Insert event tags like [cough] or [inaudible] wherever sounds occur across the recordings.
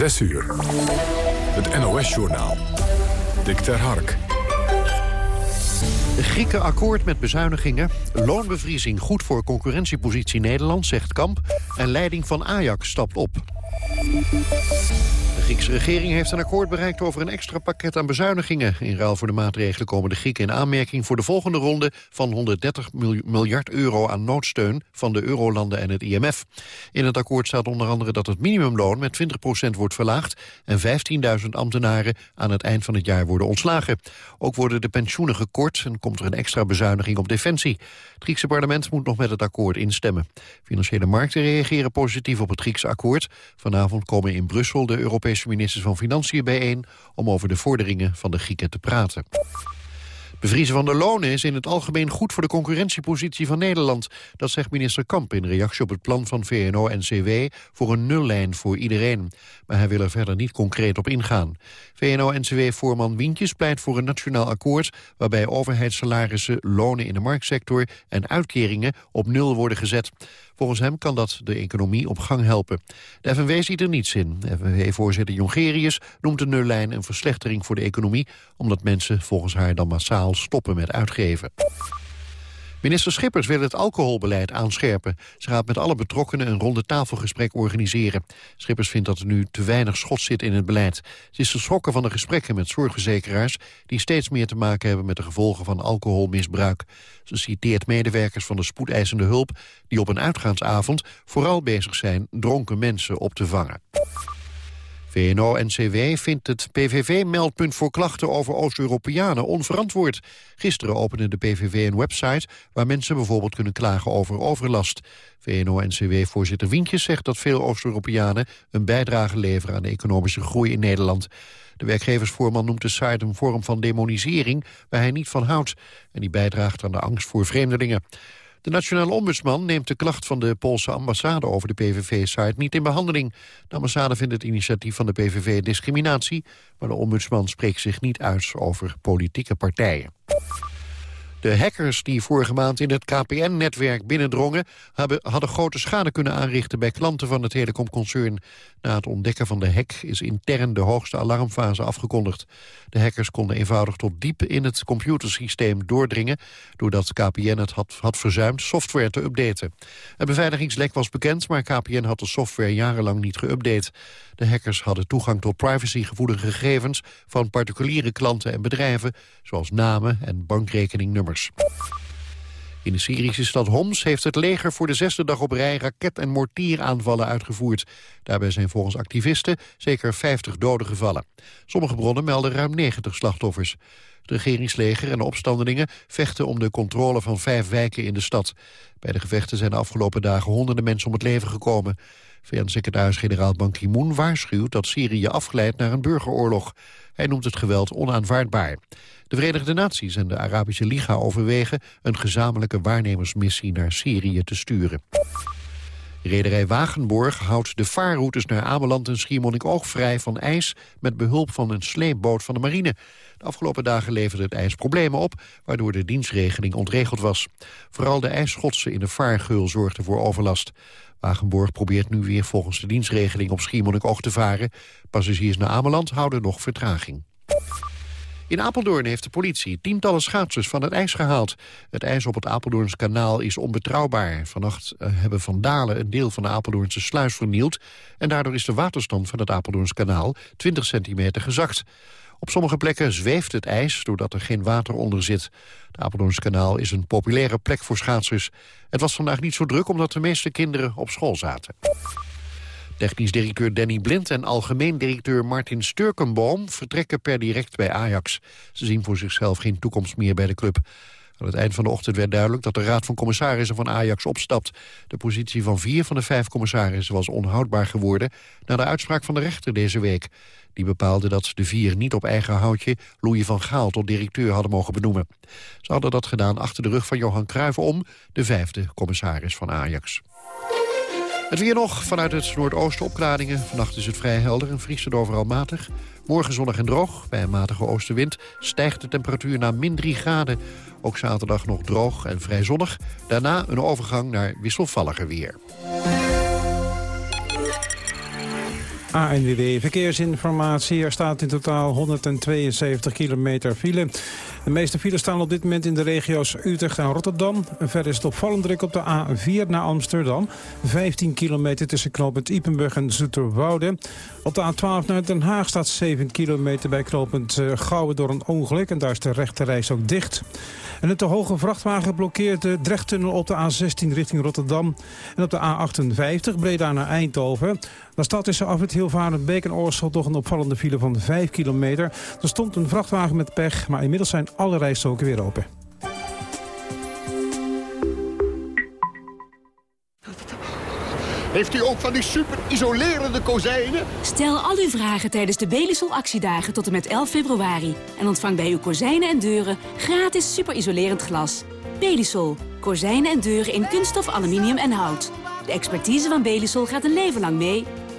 6 uur. Het NOS-journaal. Dick ter Hark. Grieken akkoord met bezuinigingen. Loonbevriezing goed voor concurrentiepositie Nederland, zegt Kamp. En leiding van Ajax stapt op. De Griekse regering heeft een akkoord bereikt over een extra pakket aan bezuinigingen. In ruil voor de maatregelen komen de Grieken in aanmerking voor de volgende ronde van 130 miljard euro aan noodsteun van de eurolanden en het IMF. In het akkoord staat onder andere dat het minimumloon met 20% wordt verlaagd en 15.000 ambtenaren aan het eind van het jaar worden ontslagen. Ook worden de pensioenen gekort en komt er een extra bezuiniging op defensie. Het Griekse parlement moet nog met het akkoord instemmen. Financiële markten reageren positief op het Griekse akkoord. Vanavond komen in Brussel de Europese ministers van Financiën bijeen... om over de vorderingen van de Grieken te praten. Bevriezen van de lonen is in het algemeen goed voor de concurrentiepositie van Nederland. Dat zegt minister Kamp in reactie op het plan van VNO-NCW voor een nullijn voor iedereen. Maar hij wil er verder niet concreet op ingaan. VNO-NCW-voorman Wientjes pleit voor een nationaal akkoord... waarbij overheidssalarissen, lonen in de marktsector en uitkeringen op nul worden gezet. Volgens hem kan dat de economie op gang helpen. De FNW ziet er niets in. FNW-voorzitter Jongerius noemt de nullijn een verslechtering voor de economie... omdat mensen volgens haar dan massaal stoppen met uitgeven. Minister Schippers wil het alcoholbeleid aanscherpen. Ze gaat met alle betrokkenen een ronde tafelgesprek organiseren. Schippers vindt dat er nu te weinig schot zit in het beleid. Ze is geschrokken van de gesprekken met zorgverzekeraars... die steeds meer te maken hebben met de gevolgen van alcoholmisbruik. Ze citeert medewerkers van de spoedeisende hulp... die op een uitgaansavond vooral bezig zijn dronken mensen op te vangen. VNO-NCW vindt het PVV-meldpunt voor klachten over Oost-Europeanen onverantwoord. Gisteren opende de PVV een website waar mensen bijvoorbeeld kunnen klagen over overlast. VNO-NCW-voorzitter Wientjes zegt dat veel Oost-Europeanen een bijdrage leveren aan de economische groei in Nederland. De werkgeversvoorman noemt de site een vorm van demonisering waar hij niet van houdt. En die bijdraagt aan de angst voor vreemdelingen. De nationale ombudsman neemt de klacht van de Poolse ambassade over de PVV-site niet in behandeling. De ambassade vindt het initiatief van de PVV discriminatie, maar de ombudsman spreekt zich niet uit over politieke partijen. De hackers die vorige maand in het KPN-netwerk binnendrongen... hadden grote schade kunnen aanrichten bij klanten van het telecomconcern. Na het ontdekken van de hack is intern de hoogste alarmfase afgekondigd. De hackers konden eenvoudig tot diep in het computersysteem doordringen... doordat KPN het had, had verzuimd software te updaten. Het beveiligingslek was bekend, maar KPN had de software jarenlang niet geüpdate. De hackers hadden toegang tot privacygevoelige gegevens... van particuliere klanten en bedrijven, zoals namen en bankrekeningnummers. In de Syrische stad Homs heeft het leger voor de zesde dag op rij raket- en mortieraanvallen uitgevoerd. Daarbij zijn volgens activisten zeker 50 doden gevallen. Sommige bronnen melden ruim 90 slachtoffers. Het regeringsleger en de opstandelingen vechten om de controle van vijf wijken in de stad. Bij de gevechten zijn de afgelopen dagen honderden mensen om het leven gekomen. VN-secretaris-generaal Ban Ki-moon waarschuwt dat Syrië afglijdt naar een burgeroorlog. Hij noemt het geweld onaanvaardbaar. De Verenigde Naties en de Arabische Liga overwegen een gezamenlijke waarnemersmissie naar Syrië te sturen. Rederij Wagenborg houdt de vaarroutes naar Ameland en Schiermonnikoog vrij van ijs met behulp van een sleepboot van de marine. De afgelopen dagen leverde het ijs problemen op, waardoor de dienstregeling ontregeld was. Vooral de ijsschotsen in de vaargeul zorgden voor overlast. Wagenborg probeert nu weer volgens de dienstregeling op Schiermonnikoog te varen. Passagiers naar Ameland houden nog vertraging. In Apeldoorn heeft de politie tientallen schaatsers van het ijs gehaald. Het ijs op het Apeldoorns kanaal is onbetrouwbaar. Vannacht eh, hebben vandalen een deel van de Apeldoornse sluis vernield... en daardoor is de waterstand van het Apeldoorns kanaal 20 centimeter gezakt. Op sommige plekken zweeft het ijs doordat er geen water onder zit. Het Apeldoorns kanaal is een populaire plek voor schaatsers. Het was vandaag niet zo druk omdat de meeste kinderen op school zaten. Technisch directeur Danny Blind en algemeen directeur Martin Sturkenboom vertrekken per direct bij Ajax. Ze zien voor zichzelf geen toekomst meer bij de club. Aan het eind van de ochtend werd duidelijk dat de Raad van Commissarissen van Ajax opstapt. De positie van vier van de vijf commissarissen was onhoudbaar geworden... na de uitspraak van de rechter deze week. Die bepaalde dat de vier niet op eigen houtje Louis van Gaal tot directeur hadden mogen benoemen. Ze hadden dat gedaan achter de rug van Johan Cruijff om, de vijfde commissaris van Ajax. Het weer nog, vanuit het noordoosten opklaringen. Vannacht is het vrij helder en vriest het overal matig. Morgen zonnig en droog. Bij een matige oostenwind stijgt de temperatuur naar min 3 graden. Ook zaterdag nog droog en vrij zonnig. Daarna een overgang naar wisselvalliger weer. ANWB Verkeersinformatie. Er staat in totaal 172 kilometer file. De meeste files staan op dit moment in de regio's Utrecht en Rotterdam. Verder is het opvallend druk op de A4 naar Amsterdam. 15 kilometer tussen knooppunt Ipenburg en Zoeterwoude. Op de A12 naar Den Haag staat 7 kilometer bij knooppunt eh, Gouwen door een ongeluk. En daar is de rechterreis ook dicht. En het te hoge vrachtwagen blokkeert de Drechttunnel op de A16 richting Rotterdam. En op de A58 Breda naar Eindhoven. Daar staat tussen af het Hilvarenbeek en Oorschot toch een opvallende file van 5 kilometer. Er stond een vrachtwagen met pech, maar inmiddels zijn alle rijstroken weer open. Heeft u ook van die super isolerende kozijnen? Stel al uw vragen tijdens de Belisol actiedagen tot en met 11 februari. En ontvang bij uw kozijnen en deuren gratis super isolerend glas. Belisol. Kozijnen en deuren in kunststof, aluminium en hout. De expertise van Belisol gaat een leven lang mee.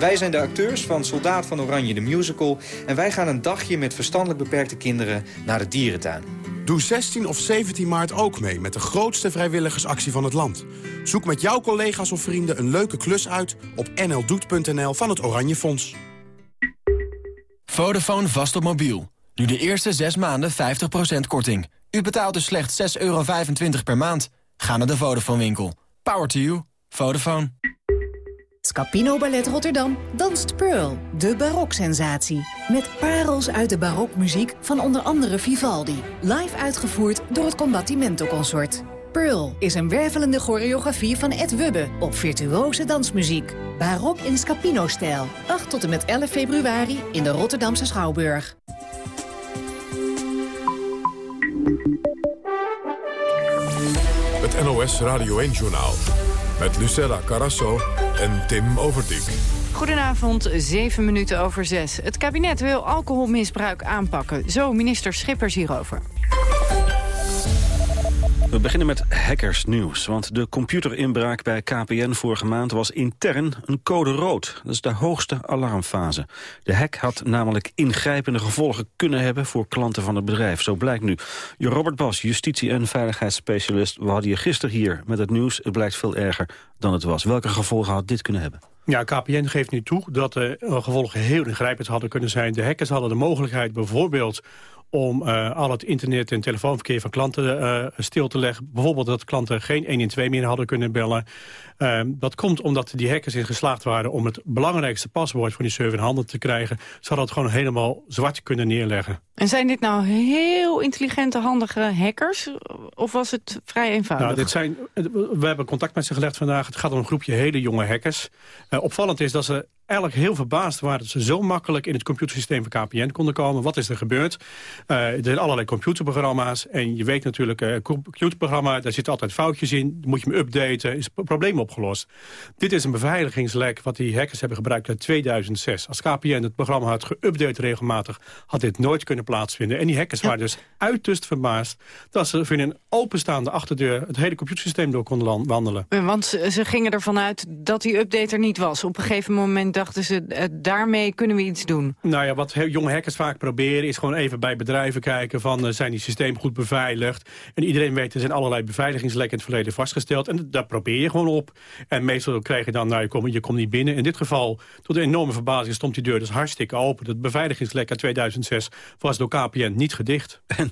Wij zijn de acteurs van Soldaat van Oranje de Musical... en wij gaan een dagje met verstandelijk beperkte kinderen naar de dierentuin. Doe 16 of 17 maart ook mee met de grootste vrijwilligersactie van het land. Zoek met jouw collega's of vrienden een leuke klus uit op nldoet.nl van het Oranje Fonds. Vodafone vast op mobiel. Nu de eerste 6 maanden 50% korting. U betaalt dus slechts 6,25 euro per maand. Ga naar de Vodafone winkel. Power to you. Vodafone. Scapino Ballet Rotterdam danst Pearl, de baroksensatie. Met parels uit de barokmuziek van onder andere Vivaldi. Live uitgevoerd door het Combattimento Consort. Pearl is een wervelende choreografie van Ed Wubbe op virtuose dansmuziek. Barok in Scapino-stijl. 8 tot en met 11 februari in de Rotterdamse Schouwburg. Het NOS Radio 1-journaal. Met Lucella Carasso en Tim Overdijk. Goedenavond, 7 minuten over 6. Het kabinet wil alcoholmisbruik aanpakken. Zo minister Schippers hierover. We beginnen met hackersnieuws, want de computerinbraak bij KPN vorige maand was intern een code rood. Dat is de hoogste alarmfase. De hack had namelijk ingrijpende gevolgen kunnen hebben voor klanten van het bedrijf. Zo blijkt nu. Robert Bas, justitie- en veiligheidsspecialist. We hadden je gisteren hier met het nieuws. Het blijkt veel erger dan het was. Welke gevolgen had dit kunnen hebben? Ja, KPN geeft nu toe dat de gevolgen heel ingrijpend hadden kunnen zijn. De hackers hadden de mogelijkheid bijvoorbeeld om uh, al het internet- en telefoonverkeer van klanten uh, stil te leggen. Bijvoorbeeld dat klanten geen 112 meer hadden kunnen bellen. Uh, dat komt omdat die hackers in geslaagd waren om het belangrijkste paswoord van die server in handen te krijgen. Ze hadden het gewoon helemaal zwart kunnen neerleggen. En zijn dit nou heel intelligente, handige hackers? Of was het vrij eenvoudig? Nou, dit zijn, we hebben contact met ze gelegd vandaag. Het gaat om een groepje hele jonge hackers. opvallend is dat ze eigenlijk heel verbaasd waren dat ze zo makkelijk in het computersysteem van KPN konden komen. Wat is er gebeurd? Uh, er zijn allerlei computerprogramma's. En je weet natuurlijk, een uh, computerprogramma, daar zitten altijd foutjes in. Moet je hem updaten, is het probleem opgelost. Dit is een beveiligingslek wat die hackers hebben gebruikt uit 2006. Als KPN het programma had geüpdate regelmatig, had dit nooit kunnen plaatsvinden. En die hackers waren dus uiterst verbaasd dat ze via een openstaande achterdeur het hele computersysteem door konden wandelen. Want ze, ze gingen ervan uit dat die update er niet was. Op een gegeven moment dachten ze, uh, daarmee kunnen we iets doen. Nou ja, wat jonge hackers vaak proberen is gewoon even bij bedrijven kijken van uh, zijn die systemen goed beveiligd. En iedereen weet, er zijn allerlei beveiligingslekken in het verleden vastgesteld. En daar probeer je gewoon op. En meestal krijg je dan, nou je komt, je komt niet binnen. In dit geval, tot een enorme verbazing, stond die deur dus hartstikke open. Het beveiligingslek uit 2006 was door KPN niet gedicht. En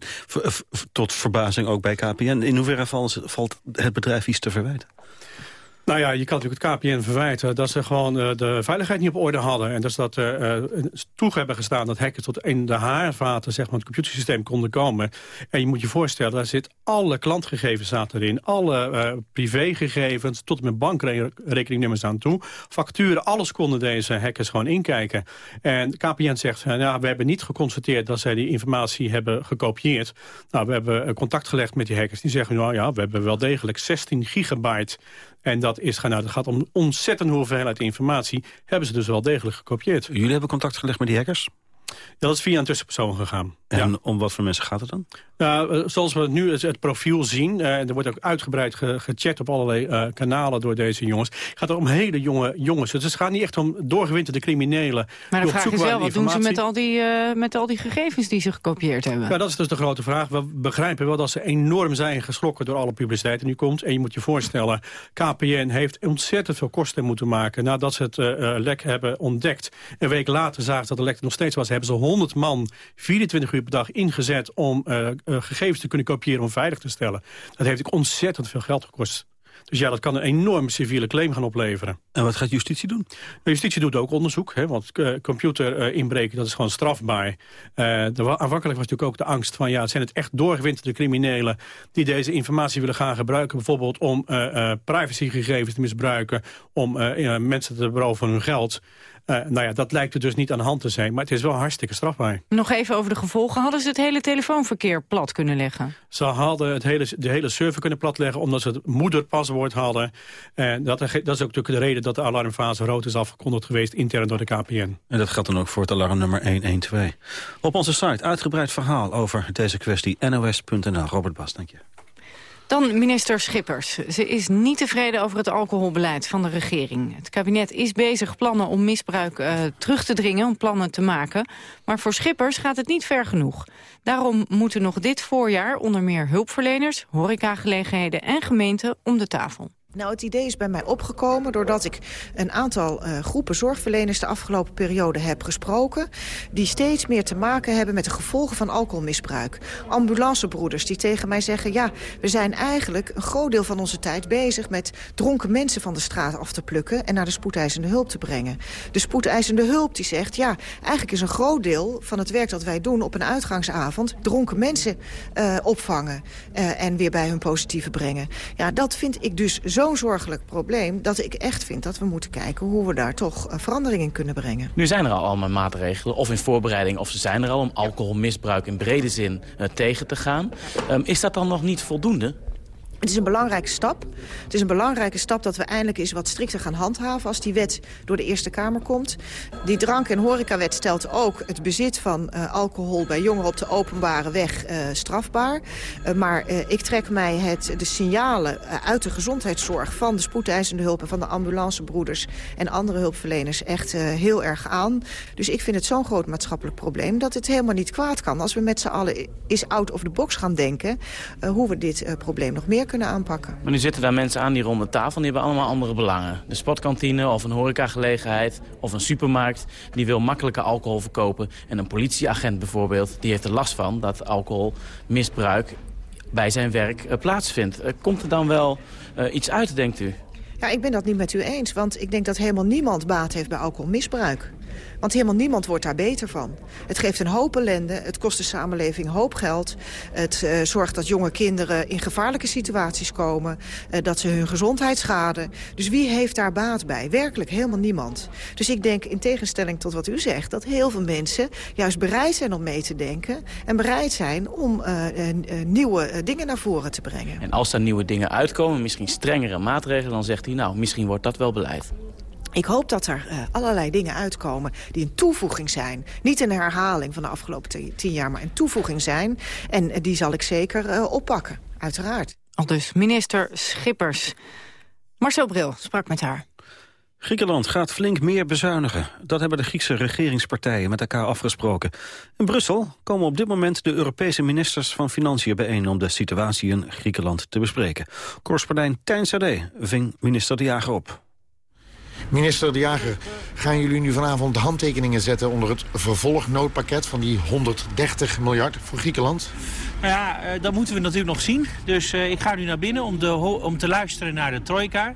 tot verbazing ook bij KPN. In hoeverre valt het bedrijf iets te verwijten? Nou ja, je kan natuurlijk het KPN verwijten dat ze gewoon uh, de veiligheid niet op orde hadden. En dat ze dat uh, toe hebben gestaan dat hackers tot in de haarvaten zeg maar, het computersysteem konden komen. En je moet je voorstellen, daar zit alle klantgegevens zaten erin. Alle privégegevens tot en met bankrekeningnummers aan toe. Facturen, alles konden deze hackers gewoon inkijken. En KPN zegt, nou, we hebben niet geconstateerd dat zij die informatie hebben gekopieerd. Nou, we hebben contact gelegd met die hackers. Die zeggen, nou ja, we hebben wel degelijk 16 gigabyte en dat, is, nou, dat gaat om een ontzettende hoeveelheid informatie. Hebben ze dus wel degelijk gekopieerd. Jullie hebben contact gelegd met die hackers? dat is via een tussenpersoon gegaan. En om wat voor mensen gaat het dan? Nou, zoals we nu het, profiel zien, uh, er wordt ook uitgebreid ge gecheckt op allerlei uh, kanalen door deze jongens. Het gaat om hele jonge jongens. Dus het gaat niet echt om doorgewinterde criminelen. Maar de vraag is wel, wat doen ze met al, die, uh, met al die gegevens die ze gekopieerd hebben? Ja, dat is dus de grote vraag. We begrijpen wel dat ze enorm zijn geschrokken door alle publiciteit die nu komt. En je moet je voorstellen, KPN heeft ontzettend veel kosten moeten maken nadat ze het lek hebben ontdekt. Een week later zagen ze dat de lek er nog steeds was. Hebben ze 100 man 24 uur per dag ingezet om uh, gegevens te kunnen kopiëren om veilig te stellen. Dat heeft ook ontzettend veel geld gekost. Dus ja, dat kan een enorme civiele claim gaan opleveren. En wat gaat justitie doen? De justitie doet ook onderzoek, hè, want uh, computer uh, inbreken dat is gewoon strafbaar. Uh, aanvankelijk was natuurlijk ook de angst van... ja, zijn het echt doorgewinterde criminelen die deze informatie willen gaan gebruiken... bijvoorbeeld om privacygegevens te misbruiken... om mensen te beroven van hun geld... Uh, nou ja, dat lijkt er dus niet aan de hand te zijn, maar het is wel hartstikke strafbaar. Nog even over de gevolgen. Hadden ze het hele telefoonverkeer plat kunnen leggen? Ze hadden het hele, de hele server kunnen platleggen omdat ze het moederpaswoord hadden. En dat, dat is ook natuurlijk de reden dat de alarmfase rood is afgekondigd geweest intern door de KPN. En dat gaat dan ook voor het alarmnummer 112. Op onze site uitgebreid verhaal over deze kwestie nos.nl. Robert Bas, dank je. Dan minister Schippers. Ze is niet tevreden over het alcoholbeleid van de regering. Het kabinet is bezig plannen om misbruik uh, terug te dringen, om plannen te maken. Maar voor Schippers gaat het niet ver genoeg. Daarom moeten nog dit voorjaar onder meer hulpverleners, horecagelegenheden en gemeenten om de tafel. Nou, het idee is bij mij opgekomen doordat ik een aantal uh, groepen zorgverleners de afgelopen periode heb gesproken. Die steeds meer te maken hebben met de gevolgen van alcoholmisbruik. Ambulancebroeders die tegen mij zeggen, ja, we zijn eigenlijk een groot deel van onze tijd bezig met dronken mensen van de straat af te plukken en naar de spoedeisende hulp te brengen. De spoedeisende hulp die zegt, ja, eigenlijk is een groot deel van het werk dat wij doen op een uitgangsavond dronken mensen uh, opvangen uh, en weer bij hun positieve brengen. Ja, dat vind ik dus zo zo'n zorgelijk probleem... dat ik echt vind dat we moeten kijken hoe we daar toch eh, verandering in kunnen brengen. Nu zijn er al allemaal maatregelen, of in voorbereiding... of ze zijn er al om alcoholmisbruik in brede zin uh, tegen te gaan. Um, is dat dan nog niet voldoende? Het is een belangrijke stap. Het is een belangrijke stap dat we eindelijk eens wat strikter gaan handhaven... als die wet door de Eerste Kamer komt. Die drank- en horecawet stelt ook het bezit van uh, alcohol... bij jongeren op de openbare weg uh, strafbaar. Uh, maar ik trek mij het, de signalen uit de gezondheidszorg... van de spoedeisende hulp en van de ambulancebroeders... en andere hulpverleners echt heel erg aan. Dus ik vind het zo'n groot maatschappelijk probleem... dat het helemaal niet kwaad kan als we met z'n allen is out of the box gaan denken... hoe we dit probleem nog meer kunnen aanpakken. Maar nu zitten daar mensen aan die rond de tafel, die hebben allemaal andere belangen. De sportkantine of een horecagelegenheid of een supermarkt... die wil makkelijke alcohol verkopen. En een politieagent bijvoorbeeld, die heeft er last van... dat alcoholmisbruik bij zijn werk uh, plaatsvindt. Uh, komt er dan wel uh, iets uit, denkt u? Ja, ik ben dat niet met u eens, want ik denk dat helemaal niemand baat heeft bij alcoholmisbruik. Want helemaal niemand wordt daar beter van. Het geeft een hoop ellende, het kost de samenleving hoop geld. Het uh, zorgt dat jonge kinderen in gevaarlijke situaties komen. Uh, dat ze hun gezondheid schaden. Dus wie heeft daar baat bij? Werkelijk helemaal niemand. Dus ik denk in tegenstelling tot wat u zegt... dat heel veel mensen juist bereid zijn om mee te denken... en bereid zijn om uh, nieuwe dingen naar voren te brengen. En als er nieuwe dingen uitkomen, misschien strengere maatregelen... dan zegt hij, nou, misschien wordt dat wel beleid. Ik hoop dat er uh, allerlei dingen uitkomen die een toevoeging zijn. Niet een herhaling van de afgelopen tien jaar, maar een toevoeging zijn. En uh, die zal ik zeker uh, oppakken, uiteraard. Al dus minister Schippers. Marcel Bril sprak met haar. Griekenland gaat flink meer bezuinigen. Dat hebben de Griekse regeringspartijen met elkaar afgesproken. In Brussel komen op dit moment de Europese ministers van Financiën bijeen... om de situatie in Griekenland te bespreken. Correspondent Tijn Sade ving minister De Jager op. Minister De Jager, gaan jullie nu vanavond handtekeningen zetten... onder het vervolgnoodpakket van die 130 miljard voor Griekenland? Nou ja, uh, dat moeten we natuurlijk nog zien. Dus uh, ik ga nu naar binnen om, de, om te luisteren naar de trojka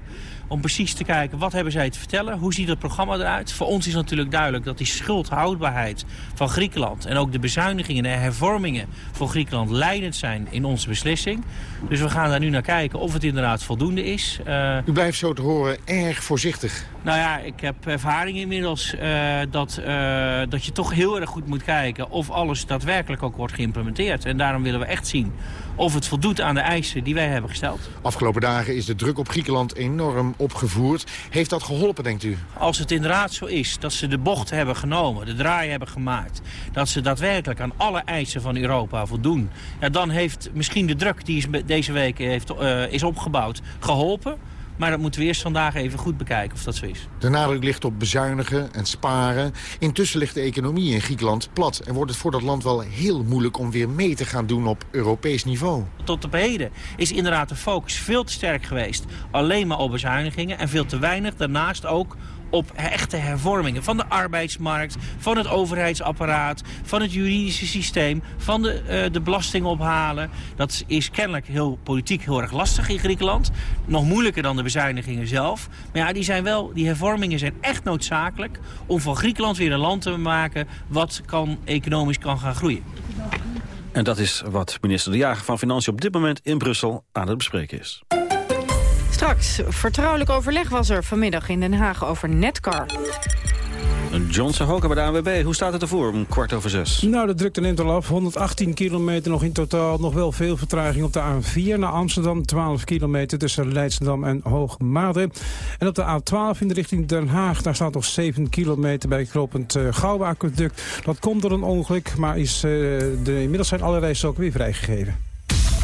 om precies te kijken wat hebben zij te vertellen. Hoe ziet het programma eruit? Voor ons is natuurlijk duidelijk dat die schuldhoudbaarheid van Griekenland... en ook de bezuinigingen en hervormingen voor Griekenland leidend zijn in onze beslissing. Dus we gaan daar nu naar kijken of het inderdaad voldoende is. Uh, U blijft zo te horen erg voorzichtig. Nou ja, ik heb ervaring inmiddels uh, dat, uh, dat je toch heel erg goed moet kijken... of alles daadwerkelijk ook wordt geïmplementeerd. En daarom willen we echt zien of het voldoet aan de eisen die wij hebben gesteld. Afgelopen dagen is de druk op Griekenland enorm opgevoerd. Heeft dat geholpen, denkt u? Als het inderdaad zo is dat ze de bocht hebben genomen, de draai hebben gemaakt... dat ze daadwerkelijk aan alle eisen van Europa voldoen... Ja, dan heeft misschien de druk die deze week heeft, uh, is opgebouwd geholpen... Maar dat moeten we eerst vandaag even goed bekijken of dat zo is. De nadruk ligt op bezuinigen en sparen. Intussen ligt de economie in Griekenland plat... en wordt het voor dat land wel heel moeilijk om weer mee te gaan doen op Europees niveau. Tot op heden is inderdaad de focus veel te sterk geweest. Alleen maar op bezuinigingen en veel te weinig daarnaast ook op echte hervormingen van de arbeidsmarkt, van het overheidsapparaat, van het juridische systeem, van de, uh, de belasting ophalen. Dat is kennelijk heel politiek heel erg lastig in Griekenland. Nog moeilijker dan de bezuinigingen zelf. Maar ja, die, zijn wel, die hervormingen zijn echt noodzakelijk om van Griekenland weer een land te maken wat kan, economisch kan gaan groeien. En dat is wat minister De Jager van Financiën op dit moment in Brussel aan het bespreken is. Straks, vertrouwelijk overleg was er vanmiddag in Den Haag over Netcar. John Sahoka bij de ANWB. Hoe staat het ervoor om kwart over zes? Nou, de drukte neemt al af. 118 kilometer nog in totaal. Nog wel veel vertraging op de A4 naar Amsterdam. 12 kilometer tussen Leidschendam en Hoogmade. En op de A12 in de richting Den Haag. Daar staat nog 7 kilometer bij het knooppunt uh, Gouwe-aqueduct. Dat komt door een ongeluk, maar is, uh, de, inmiddels zijn alle ook weer vrijgegeven.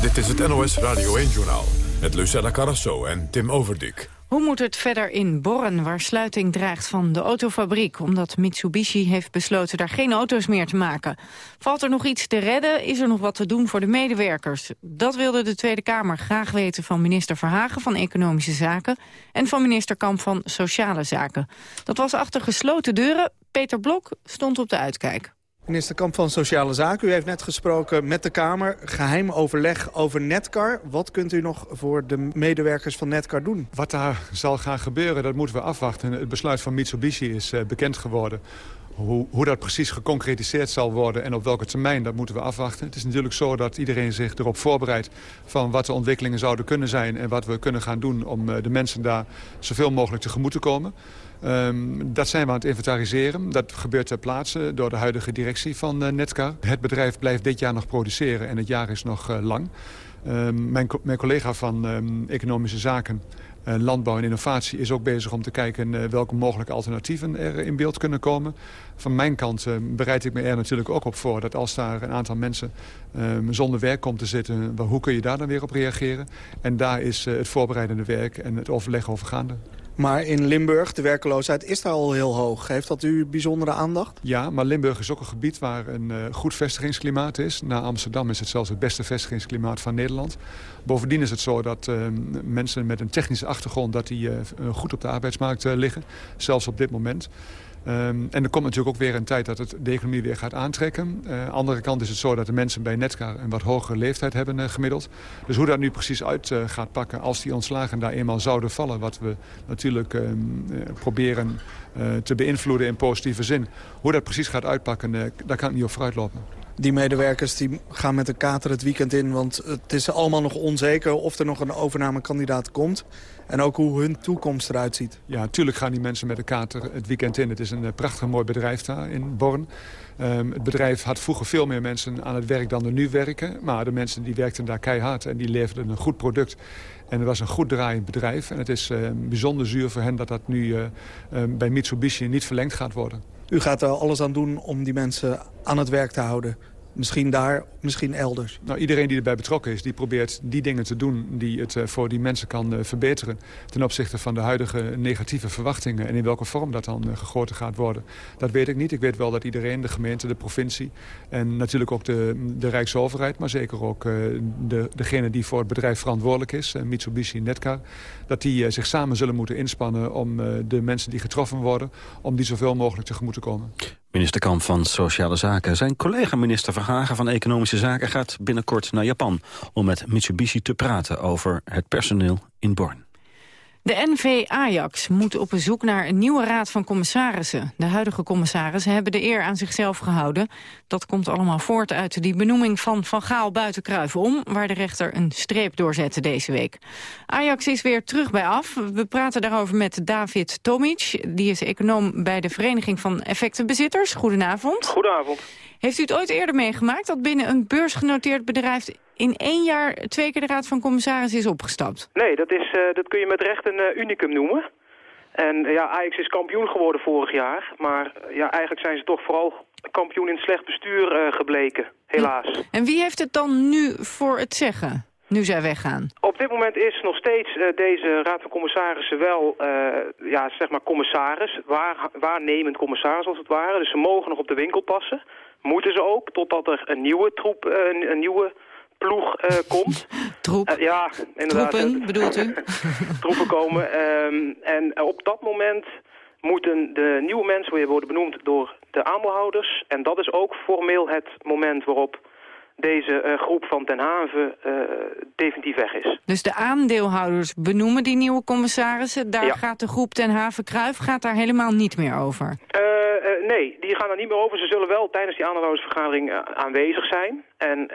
Dit is het NOS Radio 1-journaal. Met Lucella Carrasso en Tim Overdik. Hoe moet het verder in Borren, waar sluiting dreigt van de autofabriek... omdat Mitsubishi heeft besloten daar geen auto's meer te maken? Valt er nog iets te redden? Is er nog wat te doen voor de medewerkers? Dat wilde de Tweede Kamer graag weten van minister Verhagen van Economische Zaken... en van minister Kamp van Sociale Zaken. Dat was achter gesloten deuren. Peter Blok stond op de uitkijk. Minister Kamp van Sociale Zaken, u heeft net gesproken met de Kamer. Geheim overleg over Netcar. Wat kunt u nog voor de medewerkers van Netcar doen? Wat daar zal gaan gebeuren, dat moeten we afwachten. Het besluit van Mitsubishi is uh, bekend geworden. Hoe, hoe, dat precies geconcretiseerd zal worden en op welke termijn, dat moeten we afwachten. Het is natuurlijk zo dat iedereen zich erop voorbereidt van wat de ontwikkelingen zouden kunnen zijn en wat we kunnen gaan doen om uh, de mensen daar zoveel mogelijk tegemoet te komen. Um, dat zijn we aan het inventariseren. Dat gebeurt ter plaatse door de huidige directie van uh, Netcar. Het bedrijf blijft dit jaar nog produceren en het jaar is nog uh, lang. Um, mijn, mijn, collega van um, Economische Zaken, uh, Landbouw en Innovatie... is ook bezig om te kijken welke mogelijke alternatieven er in beeld kunnen komen. Van mijn kant bereid ik me er natuurlijk ook op voor... dat als daar een aantal mensen zonder werk komt te zitten... hoe kun je daar dan weer op reageren? En daar is het voorbereidende werk en het overleg over gaande. Maar in Limburg, de werkeloosheid is daar al heel hoog. Heeft dat u bijzondere aandacht? Ja, maar Limburg is ook een gebied waar een uh, goed vestigingsklimaat is. Na Amsterdam is het zelfs het beste vestigingsklimaat van Nederland. Bovendien is het zo dat uh, mensen met een technische achtergrond... dat die uh, goed op de arbeidsmarkt liggen, zelfs op dit moment. Um, en er komt natuurlijk ook weer een tijd dat het de economie weer gaat aantrekken. Uh, aan de andere kant is het zo dat de mensen bij Netcar een wat hogere leeftijd hebben uh, gemiddeld. Dus hoe dat nu precies uit uh, gaat pakken als die ontslagen daar eenmaal zouden vallen... wat we natuurlijk um, proberen te beïnvloeden in positieve zin. Hoe dat precies gaat uitpakken, daar kan ik niet op vooruit lopen die medewerkers die gaan met een kater het weekend in... want het is allemaal nog onzeker of er nog een overnamekandidaat komt. En ook hoe hun toekomst eruit ziet. Ja, natuurlijk gaan die mensen met een kater het weekend in. Het is een eh, prachtig mooi bedrijf daar in Born. Um, het bedrijf had vroeger veel meer mensen aan het werk dan er nu werken. Maar de mensen die werkten daar keihard en die leverden een goed product. En het was een goed draaiend bedrijf. En het is uh, bijzonder zuur voor hen dat dat nu uh, uh, bij Mitsubishi niet verlengd gaat worden. U gaat er alles aan doen om die mensen aan het werk te houden. Misschien daar, misschien elders. Nou, iedereen die erbij betrokken is, die probeert die dingen te doen... die het uh, voor die mensen kan uh, verbeteren... ten opzichte van de huidige negatieve verwachtingen... en in welke vorm dat dan uh, gegoten gaat worden. Dat weet ik niet. Ik weet wel dat iedereen, de gemeente, de provincie... en natuurlijk ook de, de Rijksoverheid... maar zeker ook de, degene die voor het bedrijf verantwoordelijk is... Mitsubishi Netcar... dat die zich samen zullen moeten inspannen om de mensen die getroffen worden... om die zoveel mogelijk tegemoet te komen. Minister Kamp van Sociale Zaken. Zijn collega-minister Verhagen van Economische Zaken gaat binnenkort naar Japan... om met Mitsubishi te praten over het personeel in Born. De NV Ajax moet op bezoek naar een nieuwe raad van commissarissen. De huidige commissarissen hebben de eer aan zichzelf gehouden. Dat komt allemaal voort uit die benoeming van Van Gaal buiten om... waar de rechter een streep doorzette deze week. Ajax is weer terug bij af. We praten daarover met David Tomic. Die is econoom bij de Vereniging van Effectenbezitters. Goedenavond. Goedenavond. Heeft u het ooit eerder meegemaakt dat binnen een beursgenoteerd bedrijf... in één jaar twee keer de Raad van Commissarissen is opgestapt? Nee, dat, is, uh, dat kun je met recht een uh, unicum noemen. En ja, Ajax is kampioen geworden vorig jaar. Maar ja, eigenlijk zijn ze toch vooral kampioen in slecht bestuur gebleken, helaas. En wie heeft het dan nu voor het zeggen? nu zij weggaan? Op dit moment is nog steeds uh, deze raad van commissarissen wel, uh, ja, zeg maar commissaris, waar, waarnemend commissaris als het ware. Dus ze mogen nog op de winkel passen. Moeten ze ook, totdat er een nieuwe troep, uh, een, een, nieuwe ploeg komt. [laughs] Troep? ja, inderdaad. Troepen, bedoelt u? [laughs] troepen komen. Um, en op dat moment moeten de nieuwe mensen weer worden benoemd door de aandeelhouders. En dat is ook formeel het moment waarop deze uh, groep van Ten Haven uh, definitief weg is. Dus de aandeelhouders benoemen die nieuwe commissarissen. Daar ja. gaat de groep Ten Haven Kruif gaat daar helemaal niet meer over? Uh, nee, die gaan er niet meer over. Ze zullen wel tijdens die aandeelhoudersvergadering aanwezig zijn. En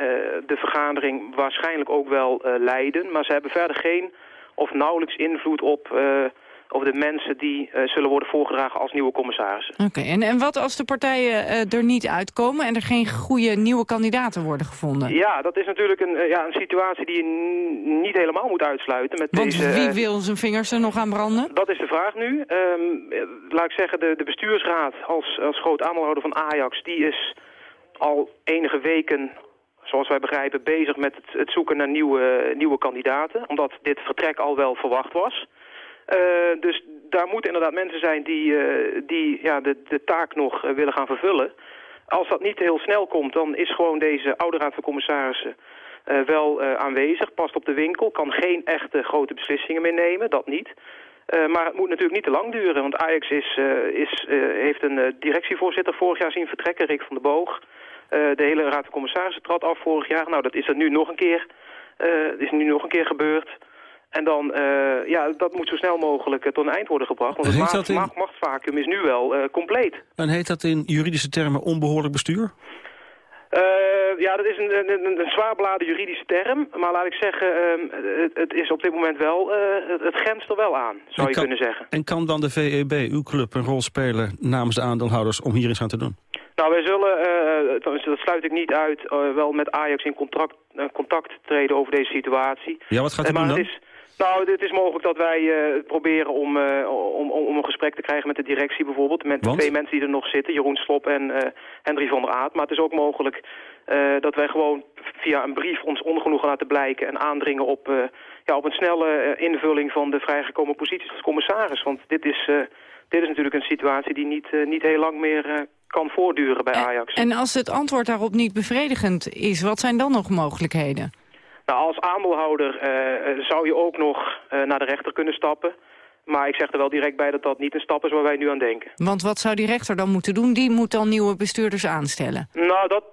de vergadering waarschijnlijk ook wel leiden. Maar ze hebben verder geen of nauwelijks invloed op over de mensen die uh, zullen worden voorgedragen als nieuwe commissarissen. Oké, okay, en, en wat als de partijen uh, er niet uitkomen en er geen goede nieuwe kandidaten worden gevonden? Ja, dat is natuurlijk een, uh, ja, een situatie die je niet helemaal moet uitsluiten. Met Want deze, wie wil zijn vingers er nog aan branden? Dat is de vraag nu. Um, laat ik zeggen, de, de bestuursraad als, als groot aandeelhouder van Ajax... die is al enige weken zoals wij begrijpen, bezig met het, het zoeken naar nieuwe, nieuwe kandidaten. Omdat dit vertrek al wel verwacht was. Uh, dus daar moeten inderdaad mensen zijn die, uh, die ja, de, de taak nog uh, willen gaan vervullen. Als dat niet heel snel komt, dan is gewoon deze oude raad van commissarissen wel aanwezig. Past op de winkel, kan geen echte grote beslissingen meer nemen, dat niet. maar het moet natuurlijk niet te lang duren, want Ajax is, is, heeft een directievoorzitter vorig jaar zien vertrekken, Rick van der Boog. de hele raad van commissarissen trad af vorig jaar. Nou, dat is er nu nog een keer, is nu nog een keer gebeurd. En dan, uh, ja, dat moet zo snel mogelijk uh, tot een eind worden gebracht. Want het macht, in... macht, machtsvacuum is nu wel uh, compleet. En heet dat in juridische termen onbehoorlijk bestuur? ja, dat is een, een, een zwaar beladen juridische term. Maar laat ik zeggen, het, het, is op dit moment wel, het, het grenst er wel aan, zou je kan, kunnen zeggen. En kan dan de VEB, uw club, een rol spelen namens de aandeelhouders om hier iets aan te doen? Nou, wij zullen, dat sluit ik niet uit, wel met Ajax in contact, contact treden over deze situatie. Ja, wat gaat u doen dan? Is, nou, het is mogelijk dat wij uh, proberen om, uh, om, om een gesprek te krijgen met de directie bijvoorbeeld. Met Want? twee mensen die er nog zitten, Jeroen Slop en uh, Hendrik van der Aat. Maar het is ook mogelijk dat wij gewoon via een brief ons ongenoegen laten blijken... en aandringen op, ja, op een snelle invulling van de vrijgekomen posities als commissaris. Want dit is, dit is natuurlijk een situatie die niet, niet heel lang meer kan voortduren bij Ajax. En als het antwoord daarop niet bevredigend is, wat zijn dan nog mogelijkheden? Nou, als aandeelhouder uh, zou je ook nog uh, naar de rechter kunnen stappen. Maar ik zeg er wel direct bij dat dat niet een stap is waar wij nu aan denken. Want wat zou die rechter dan moeten doen? Die moet dan nieuwe bestuurders aanstellen? Nou, dat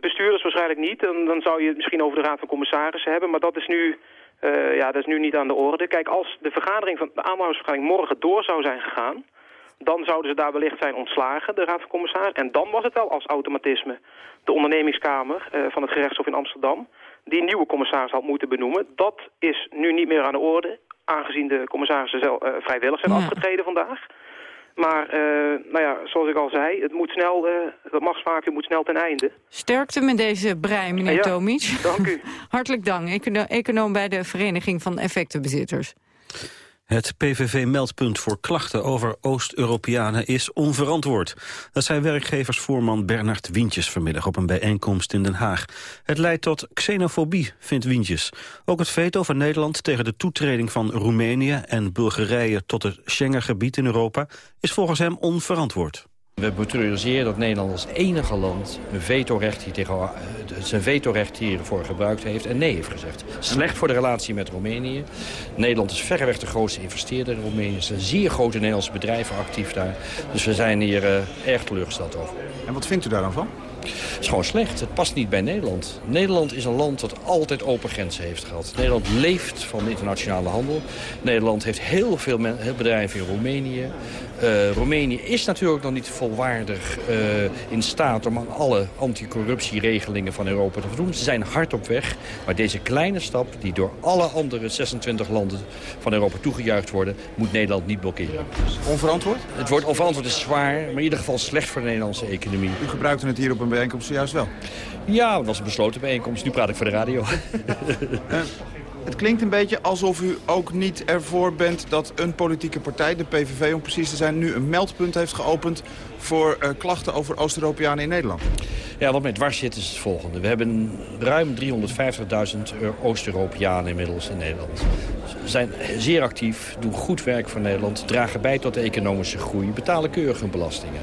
bestuurders waarschijnlijk niet. En dan zou je het misschien over de Raad van Commissarissen hebben. Maar dat is nu, uh, ja, dat is nu niet aan de orde. Kijk, als de vergadering van de aandeelhoudersvergadering morgen door zou zijn gegaan... dan zouden ze daar wellicht zijn ontslagen, de Raad van Commissarissen. En dan was het wel als automatisme de ondernemingskamer van het gerechtshof in Amsterdam die nieuwe commissaris had moeten benoemen. Dat is nu niet meer aan de orde, aangezien de commissarissen zelf, uh, vrijwillig zijn ja. afgetreden vandaag. Maar, uh, nou ja, zoals ik al zei, het moet snel, uh, het machtsvacuum moet snel ten einde. Sterkte met deze brei, meneer ja, Tomic. Dank u. [laughs] Hartelijk dank, Econo econoom bij de Vereniging van Effectenbezitters. Het PVV-meldpunt voor klachten over Oost-Europeanen is onverantwoord. Dat zei werkgeversvoorman Bernard Wientjes vanmiddag op een bijeenkomst in Den Haag. Het leidt tot xenofobie, vindt Wientjes. Ook het veto van Nederland tegen de toetreding van Roemenië en Bulgarije tot het Schengengebied in Europa is volgens hem onverantwoord. We betreurenseren dat Nederland als enige land een vetorecht hier tegen, zijn vetorecht hiervoor gebruikt heeft en nee heeft gezegd. Slecht voor de relatie met Roemenië. Nederland is verreweg de grootste investeerder in Roemenië. Er zijn zeer grote Nederlandse bedrijven actief daar. Dus we zijn hier uh, erg teleurgesteld over. En wat vindt u daar dan van? Het is gewoon slecht. Het past niet bij Nederland. Nederland is een land dat altijd open grenzen heeft gehad. Nederland leeft van de internationale handel. Nederland heeft heel veel bedrijven in Roemenië. Uh, Roemenië is natuurlijk nog niet volwaardig uh, in staat om aan alle anticorruptieregelingen van Europa te voldoen. Ze zijn hard op weg, maar deze kleine stap die door alle andere 26 landen van Europa toegejuicht worden, moet Nederland niet blokkeren. Onverantwoord? Het woord onverantwoord is zwaar, maar in ieder geval slecht voor de Nederlandse economie. U gebruikte het hier op een bijeenkomst juist wel. Ja, dat was een besloten bijeenkomst. Nu praat ik voor de radio. [laughs] Het klinkt een beetje alsof u ook niet ervoor bent dat een politieke partij, de PVV om precies te zijn, nu een meldpunt heeft geopend voor uh, klachten over Oost-Europeanen in Nederland. Ja, wat mij dwars zit is het volgende. We hebben ruim 350.000 Oost-Europeanen inmiddels in Nederland. Ze zijn zeer actief, doen goed werk voor Nederland... dragen bij tot de economische groei, betalen keurig hun belastingen.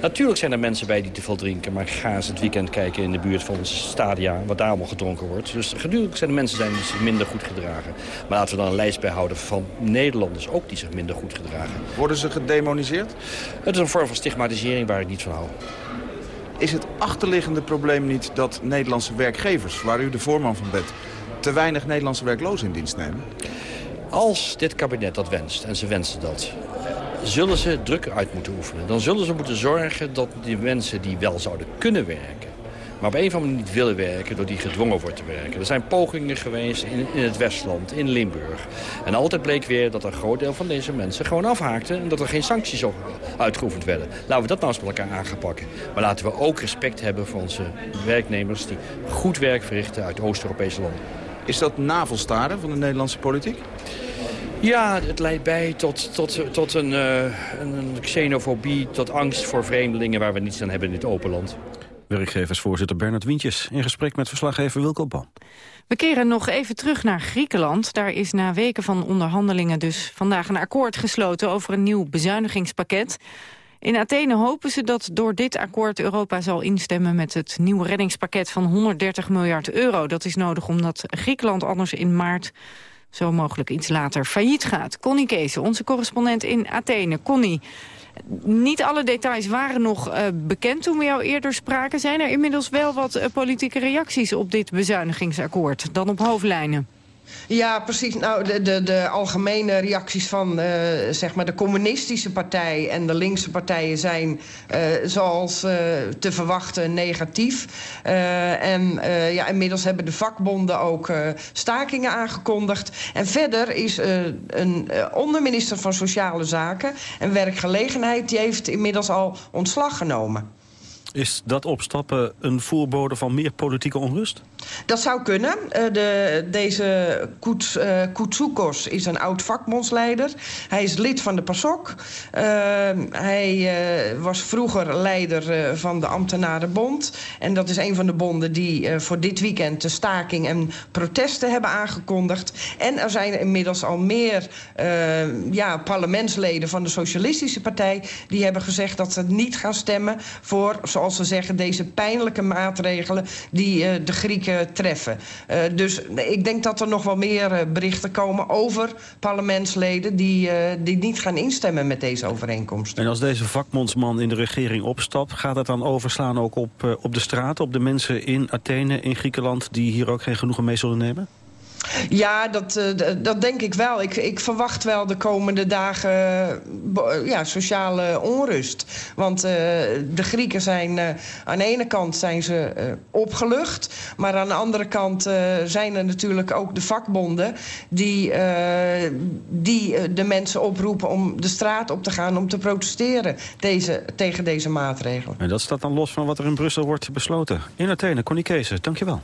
Natuurlijk zijn er mensen bij die te veel drinken... maar ga eens het weekend kijken in de buurt van onze stadia... wat daar allemaal gedronken wordt. Dus gedurende zijn er mensen zijn minder goed gedragen. Maar laten we dan een lijst bijhouden van Nederlanders ook die zich minder goed gedragen. Worden ze gedemoniseerd? Het is een vorm van stigmatisering waar ik niet van hou. Is het achterliggende probleem niet dat Nederlandse werkgevers, waar u de voorman van bent, te weinig Nederlandse werklozen in dienst nemen? Als dit kabinet dat wenst, en ze wensen dat, zullen ze druk uit moeten oefenen. Dan zullen ze moeten zorgen dat die mensen die wel zouden kunnen werken maar op een of andere manier niet willen werken... door die gedwongen wordt te werken. Er zijn pogingen geweest in, in het Westland, in Limburg. En altijd bleek weer dat een groot deel van deze mensen gewoon afhaakten... en dat er geen sancties uitgeoefend werden. Laten we dat nou eens met elkaar aangepakken. Maar laten we ook respect hebben voor onze werknemers... die goed werk verrichten uit Oost-Europese landen. Is dat navelstaren van de Nederlandse politiek? Ja, het leidt bij tot, tot, tot een, uh, een xenofobie, tot angst voor vreemdelingen... waar we niets aan hebben in dit open land. Werkgeversvoorzitter Bernard Wientjes in gesprek met verslaggever Wilco. We keren nog even terug naar Griekenland. Daar is na weken van onderhandelingen dus vandaag een akkoord gesloten over een nieuw bezuinigingspakket. In Athene hopen ze dat door dit akkoord Europa zal instemmen met het nieuwe reddingspakket van 130 miljard euro. Dat is nodig omdat Griekenland anders in maart zo mogelijk iets later failliet gaat. Connie Kees, onze correspondent in Athene. Connie, niet alle details waren nog uh, bekend toen we jou eerder spraken. Zijn er inmiddels wel wat uh, politieke reacties op dit bezuinigingsakkoord dan op hoofdlijnen? Ja, precies. Nou, de, de, de algemene reacties van uh, zeg maar de communistische partij en de linkse partijen zijn uh, zoals uh, te verwachten negatief. en ja, inmiddels hebben de vakbonden ook stakingen aangekondigd. En verder is een onderminister van Sociale Zaken en Werkgelegenheid... die heeft inmiddels al ontslag genomen. Is dat opstappen een voorbode van meer politieke onrust? Dat zou kunnen. Uh, de, deze uh, Koetsoekos is een oud vakbondsleider. Hij is lid van de PASOK. Uh, hij was vroeger leider van de Ambtenarenbond. En dat is een van de bonden die voor dit weekend de staking en protesten hebben aangekondigd. En er zijn inmiddels al meer ja, parlementsleden van de Socialistische Partij... die hebben gezegd dat ze niet gaan stemmen voor, zoals ze zeggen... deze pijnlijke maatregelen die de Grieken treffen. Uh, dus ik denk dat er nog wel meer uh, berichten komen over parlementsleden... Die, die niet gaan instemmen met deze overeenkomst. En als deze vakbondsman in de regering opstapt... gaat het dan overslaan ook op, op de straat, op de mensen in Athene, in Griekenland... die hier ook geen genoegen mee zullen nemen? Ja, dat, uh, dat denk ik wel. Ik, ik verwacht wel de komende dagen uh, ja, sociale onrust. Want de Grieken zijn aan de ene kant zijn ze opgelucht... maar aan de andere kant zijn er natuurlijk ook de vakbonden... die, die de mensen oproepen om de straat op te gaan... om te protesteren deze, tegen deze maatregelen. En dat staat dan los van wat er in Brussel wordt besloten. In Athene, Connie Kees, dankjewel.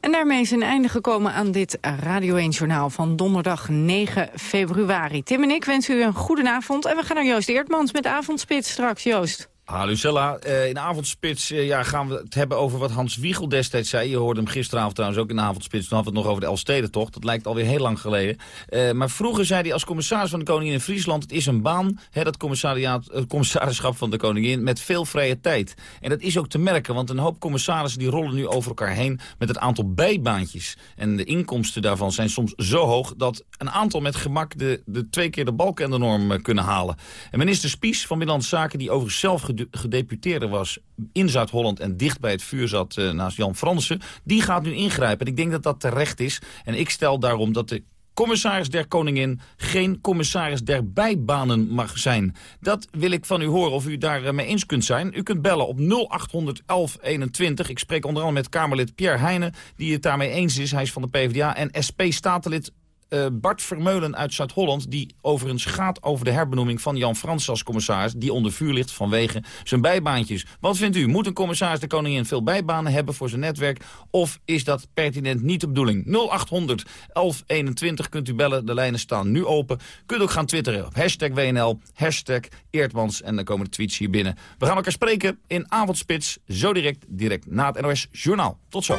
En daarmee is een einde gekomen aan dit Radio 1-journaal van donderdag 9 februari. Tim en ik wensen u een goede avond en we gaan naar Joost Eertmans met Avondspits straks. Joost. Lucella, uh, in de avondspits uh, ja, gaan we het hebben over wat Hans Wiegel destijds zei. Je hoorde hem gisteravond trouwens ook in de avondspits. Toen hadden we het nog over de Elfstedentocht. Dat lijkt alweer heel lang geleden. Uh, maar vroeger zei hij als commissaris van de Koningin in Friesland... het is een baan, hè, dat commissariaat, commissarischap van de Koningin... met veel vrije tijd. En dat is ook te merken, want een hoop commissarissen... die rollen nu over elkaar heen met het aantal bijbaantjes. En de inkomsten daarvan zijn soms zo hoog... dat een aantal met gemak de, de twee keer de balken en de norm kunnen halen. En minister Spies van Binnenlandse Zaken... die overigens zelf gedeputeerde was in Zuid-Holland en dicht bij het vuur zat uh, naast Jan Fransen, die gaat nu ingrijpen. En ik denk dat dat terecht is. En ik stel daarom dat de commissaris der Koningin geen commissaris der bijbanen mag zijn. Dat wil ik van u horen of u daar mee eens kunt zijn. U kunt bellen op 0800 1121. Ik spreek onder andere met Kamerlid Pierre Heijnen, die het daarmee eens is. Hij is van de PvdA en SP-statenlid uh, Bart Vermeulen uit Zuid-Holland... die overigens gaat over de herbenoeming van Jan Frans als commissaris... die onder vuur ligt vanwege zijn bijbaantjes. Wat vindt u? Moet een commissaris de koningin veel bijbanen hebben voor zijn netwerk... of is dat pertinent niet de bedoeling? 0800 1121 kunt u bellen, de lijnen staan nu open. Kunt ook gaan twitteren op hashtag WNL, hashtag Eertmans... en dan komen de tweets hier binnen. We gaan elkaar spreken in Avondspits, zo direct, direct na het NOS Journaal. Tot zo.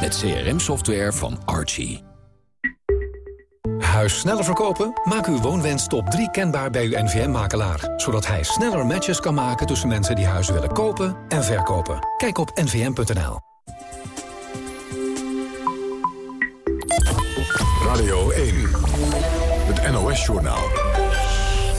Met CRM-software van Archie. Huis sneller verkopen? Maak uw woonwens top 3 kenbaar bij uw NVM-makelaar. Zodat hij sneller matches kan maken tussen mensen die huizen willen kopen en verkopen. Kijk op nvm.nl. Radio 1, het NOS-journaal.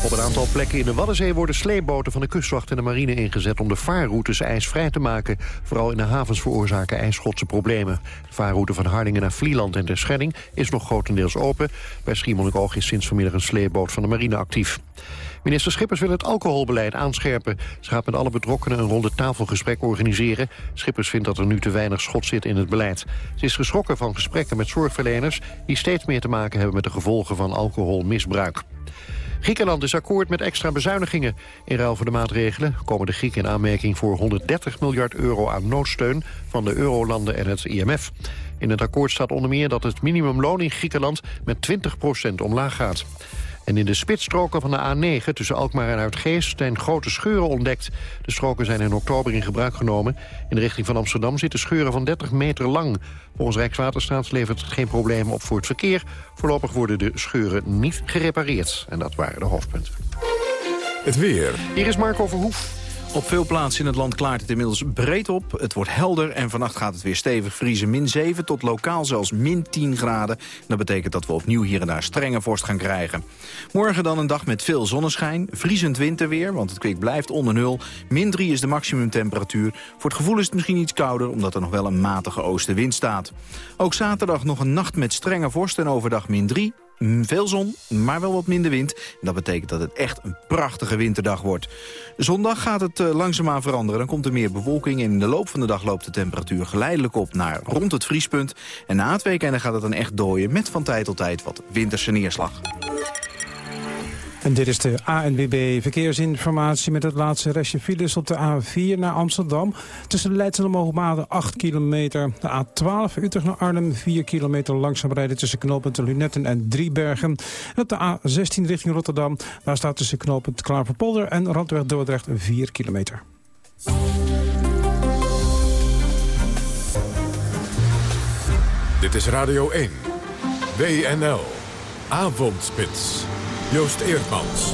Op een aantal plekken in de Waddenzee worden sleepboten van de kustwacht en de marine ingezet om de vaarroutes ijsvrij te maken. Vooral in de havens veroorzaken ijsschotse problemen. De vaarroute van Hardingen naar Vlieland en Terschelling is nog grotendeels open. Bij Schiermonnikoog is sinds vanmiddag een sleepboot van de marine actief. Minister Schippers wil het alcoholbeleid aanscherpen. Ze gaat met alle betrokkenen een ronde tafelgesprek organiseren. Schippers vindt dat er nu te weinig schot zit in het beleid. Ze is geschrokken van gesprekken met zorgverleners... die steeds meer te maken hebben met de gevolgen van alcoholmisbruik. Griekenland is akkoord met extra bezuinigingen. In ruil voor de maatregelen komen de Grieken in aanmerking voor 130 miljard euro aan noodsteun van de eurolanden en het IMF. In het akkoord staat onder meer dat het minimumloon in Griekenland met 20% omlaag gaat. En in de spitsstroken van de A9 tussen Alkmaar en Uitgeest zijn grote scheuren ontdekt. De stroken zijn in oktober in gebruik genomen. In de richting van Amsterdam zitten scheuren van 30 meter lang. Volgens Rijkswaterstaat levert het geen problemen op voor het verkeer. Voorlopig worden de scheuren niet gerepareerd. En dat waren de hoofdpunten. Het weer. Hier is Marco Verhoef. Op veel plaatsen in het land klaart het inmiddels breed op. Het wordt helder en vannacht gaat het weer stevig vriezen. Min 7 tot lokaal zelfs min 10 graden. Dat betekent dat we opnieuw hier en daar strenge vorst gaan krijgen. Morgen dan een dag met veel zonneschijn. Vriezend winterweer, want het kwik blijft onder nul. Min 3 is de maximumtemperatuur. Voor het gevoel is het misschien iets kouder... omdat er nog wel een matige oostenwind staat. Ook zaterdag nog een nacht met strenge vorst en overdag min 3. Veel zon, maar wel wat minder wind. dat betekent dat het echt een prachtige winterdag wordt. Zondag gaat het uh, langzaamaan veranderen. Dan komt er meer bewolking en in de loop van de dag loopt de temperatuur geleidelijk op naar rond het vriespunt. En na het weekende gaat het dan echt dooien met van tijd tot tijd wat winterse neerslag. En dit is de ANWB Verkeersinformatie met het laatste restje files op de A4 naar Amsterdam. Tussen Leidsen en Hoogmade 8 kilometer. De A12 Utrecht naar Arnhem 4 kilometer langzaam rijden tussen knooppunt Lunetten en Driebergen. En op de A16 richting Rotterdam. Daar staat tussen knooppunt Klaverpolder en Randweg Dordrecht 4 kilometer. Dit is Radio 1. WNL. Avondspits. Joost Eerdmans.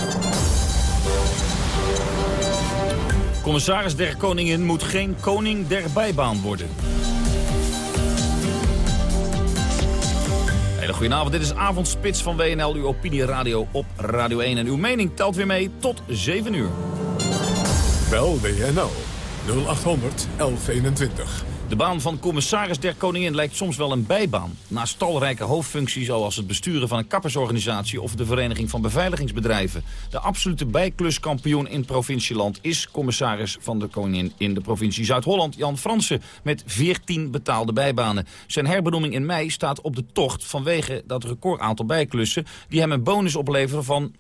Commissaris der Koningin moet geen koning der bijbaan worden. Hele goedenavond, dit is Avondspits van WNL, uw opinieradio op Radio 1. En uw mening telt weer mee tot 7 uur. Bel WNL 0800 1121. De baan van commissaris der koningin lijkt soms wel een bijbaan. Naast talrijke hoofdfuncties zoals het besturen van een kappersorganisatie... of de Vereniging van Beveiligingsbedrijven. De absolute bijkluskampioen in provincieland is commissaris van de koningin in de provincie Zuid-Holland. Jan Fransen met 14 betaalde bijbanen. Zijn herbenoeming in mei staat op de tocht vanwege dat recordaantal bijklussen... die hem een bonus opleveren van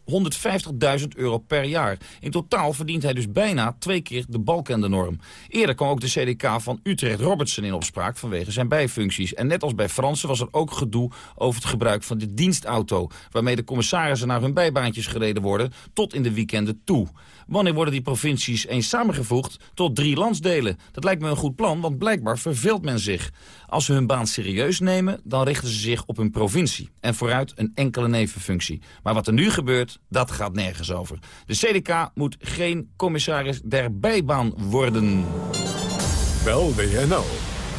150.000 euro per jaar. In totaal verdient hij dus bijna twee keer de balk de norm. Eerder kwam ook de CDK van Utrecht Robertson in opspraak vanwege zijn bijfuncties. En net als bij Fransen was er ook gedoe over het gebruik van de dienstauto... waarmee de commissarissen naar hun bijbaantjes gereden worden tot in de weekenden toe. Wanneer worden die provincies eens samengevoegd tot drie landsdelen? Dat lijkt me een goed plan, want blijkbaar verveelt men zich. Als ze hun baan serieus nemen, dan richten ze zich op hun provincie. En vooruit een enkele nevenfunctie. Maar wat er nu gebeurt, dat gaat nergens over. De CDK moet geen commissaris der bijbaan worden. Bel WNL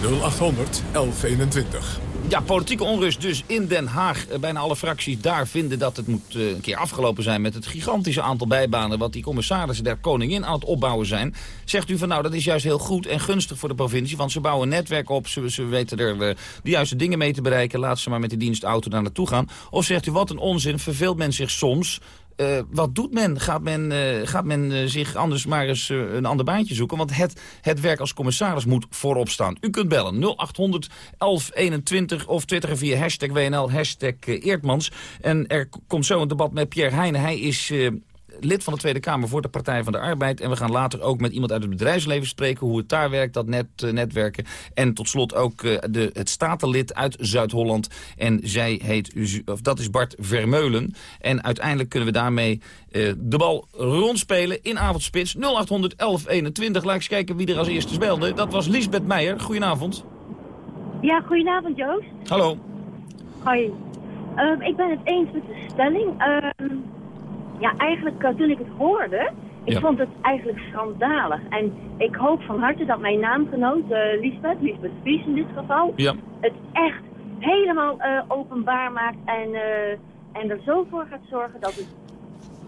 0800 1121. Ja, politieke onrust dus in Den Haag. Eh, Bijna alle fracties daar vinden dat het moet eh, een keer afgelopen zijn... met het gigantische aantal bijbanen... wat die commissarissen der koningin aan het opbouwen zijn. Zegt u van nou, dat is juist heel goed en gunstig voor de provincie... want ze bouwen een netwerk op, ze, ze weten er eh, de juiste dingen mee te bereiken... laat ze maar met de dienstauto daar naartoe gaan. Of zegt u, wat een onzin, verveelt men zich soms... Eh, wat doet men? Gaat men, eh, gaat men eh, zich anders maar eens een ander baantje zoeken? Want het, het werk als commissaris moet voorop staan. U kunt bellen 0800 1121 of twitteren via hashtag WNL, hashtag Eertmans. En er komt zo een debat met Pierre Heijnen. Hij is lid van de Tweede Kamer voor de Partij van de Arbeid. En we gaan later ook met iemand uit het bedrijfsleven spreken... hoe het daar werkt, dat net, uh, netwerken. En tot slot ook uh, de, het statenlid uit Zuid-Holland. En zij heet, of dat is Bart Vermeulen. En uiteindelijk kunnen we daarmee uh, de bal rondspelen in avondspits. 0800 1121. Laat eens kijken wie er als eerste speelde. Dat was Liesbeth Meijer. Goedenavond. Ja, goedenavond Joost. Hallo. Hoi. Um, ik ben het eens met de stelling. Um, ja, eigenlijk uh, toen ik het hoorde, ik ja. vond het eigenlijk schandalig. En ik hoop van harte dat mijn naamgenoot, uh, Lisbeth, Lisbeth Vries in dit geval, ja. het echt helemaal uh, openbaar maakt en, en er zo voor gaat zorgen dat, het,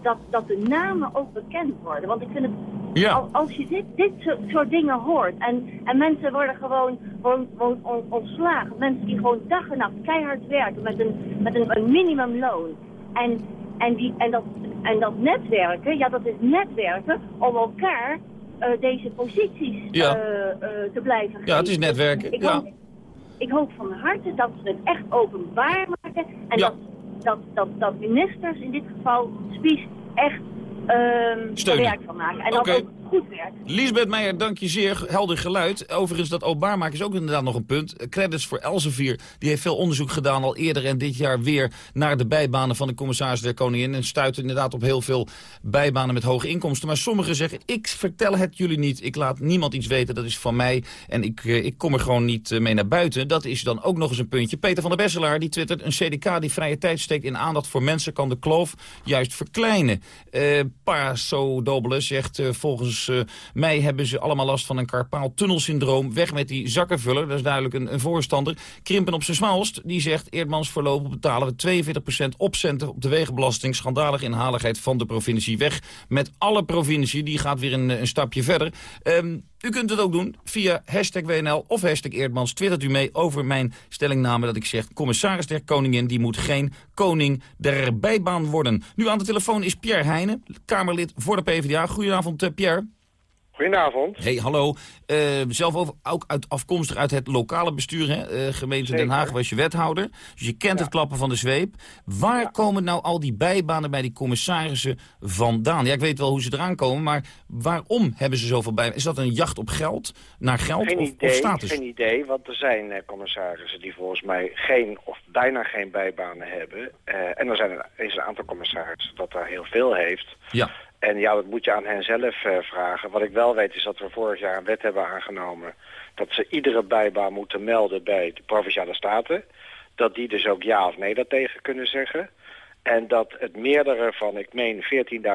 dat, dat de namen ook bekend worden. Want ik vind het, ja. als je dit, dit soort dingen hoort en, en mensen worden gewoon, gewoon, gewoon on, ontslagen, mensen die gewoon dag en nacht keihard werken met een, met een, een minimumloon. En, en, die, en dat en dat netwerken, ja, dat is netwerken om elkaar uh, deze posities ja. uh, uh, te blijven geven. Ja, het is netwerken. Ik, ja. hoop, ik hoop van harte dat ze het echt openbaar maken. En ja. dat, dat, dat, dat ministers, in dit geval Spies, echt um, werk van maken. En okay. dat ook goed. Lisbeth Meijer, dank je zeer. Helder geluid. Overigens, dat maken is ook inderdaad nog een punt. Credits voor Elsevier. Die heeft veel onderzoek gedaan al eerder en dit jaar weer... naar de bijbanen van de commissaris der Koningin. En stuit inderdaad op heel veel bijbanen met hoge inkomsten. Maar sommigen zeggen, ik vertel het jullie niet. Ik laat niemand iets weten, dat is van mij. En ik, ik kom er gewoon niet mee naar buiten. Dat is dan ook nog eens een puntje. Peter van der Besselaar, die twittert... een CDK die vrije tijd steekt in aandacht voor mensen... kan de kloof juist verkleinen. Uh, Paso Dobele zegt uh, volgens uh, mij hebben ze allemaal last van een karpaaltunnelsyndroom. Weg met die zakkenvuller, dat is duidelijk een, een voorstander. Krimpen op zijn smaalst, die zegt Eerdmans voorlopig betalen we 42% opcenten op de wegenbelasting. Schandalige inhaligheid van de provincie. Weg met alle provincie, die gaat weer een, een stapje verder. Um, u kunt het ook doen via hashtag WNL of hashtag Eerdmans. Twittert u mee over mijn stellingname dat ik zeg... commissaris der koningin, die moet geen koning der bijbaan worden. Nu aan de telefoon is Pierre Heijnen, Kamerlid voor de PvdA. Goedenavond, uh, Pierre. Goedenavond. Hey, hallo. Uh, zelf over, ook uit, afkomstig uit het lokale bestuur, hè? Uh, gemeente Zeker. Den Haag was je wethouder. Dus je kent Ja. het klappen van de zweep. Waar Ja. komen nou al die bijbanen bij die commissarissen vandaan? Ja, ik weet wel hoe ze eraan komen, maar waarom hebben ze zoveel bij? Is dat een jacht op geld, naar geld Geen of, idee, of status? geen idee, want er zijn eh, commissarissen die volgens mij geen of bijna geen bijbanen hebben. Eh, en er zijn een, is een aantal commissarissen dat daar heel veel heeft. Ja. En ja, dat moet je aan hen zelf eh, vragen. Wat ik wel weet is dat we vorig jaar een wet hebben aangenomen... dat ze iedere bijbaan moeten melden bij de Provinciale Staten. Dat die dus ook ja of nee daartegen kunnen zeggen. En dat het meerdere van, ik meen,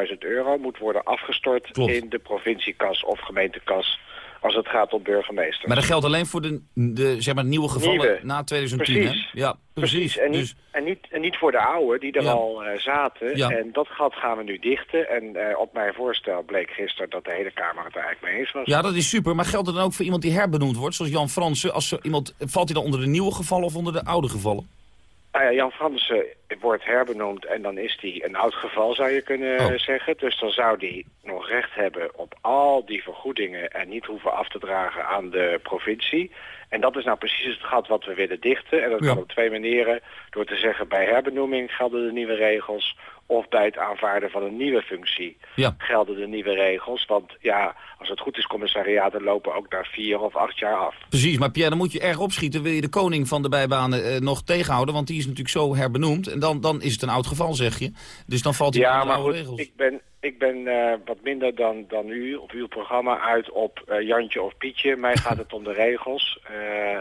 14.000 euro moet worden afgestort... Klopt. in de provinciekas of gemeentekas als het gaat om burgemeesters. Maar dat geldt alleen voor de, de zeg maar, nieuwe gevallen Nieuwe. na 2010, Precies. hè? Ja, precies. En niet, Dus, en, niet, en niet voor de oude die er Ja. al eh, zaten. Ja. En dat gat gaan we nu dichten. En eh, op mijn voorstel bleek gisteren dat de hele Kamer het er eigenlijk mee eens was. ja, dat is super. Maar geldt het dan ook voor iemand die herbenoemd wordt, zoals Jan Fransen? Als iemand, valt hij dan onder de nieuwe gevallen of onder de oude gevallen? Nou ja, Jan Fransen wordt herbenoemd en dan is hij een oud geval, zou je kunnen Oh. zeggen. Dus dan zou hij nog recht hebben op al die vergoedingen en niet hoeven af te dragen aan de provincie. En dat is nou precies het gat wat we willen dichten. En dat Ja. kan op twee manieren. Door te zeggen bij herbenoeming gelden de nieuwe regels. Of bij het aanvaarden van een nieuwe functie Ja. gelden de nieuwe regels. Want ja, als het goed is, commissariaten lopen ook na vier of acht jaar af. Precies, maar Pierre, dan moet je erg opschieten. Wil je de koning van de bijbanen eh, nog tegenhouden? Want die is natuurlijk zo herbenoemd. En dan, dan is het een oud geval, zeg je. Dus dan valt hij Ja, maar goed, regels. ik ben, ik ben eh, wat minder dan, dan u op uw programma uit op eh, Jantje of Pietje. Mij [laughs] gaat het om de regels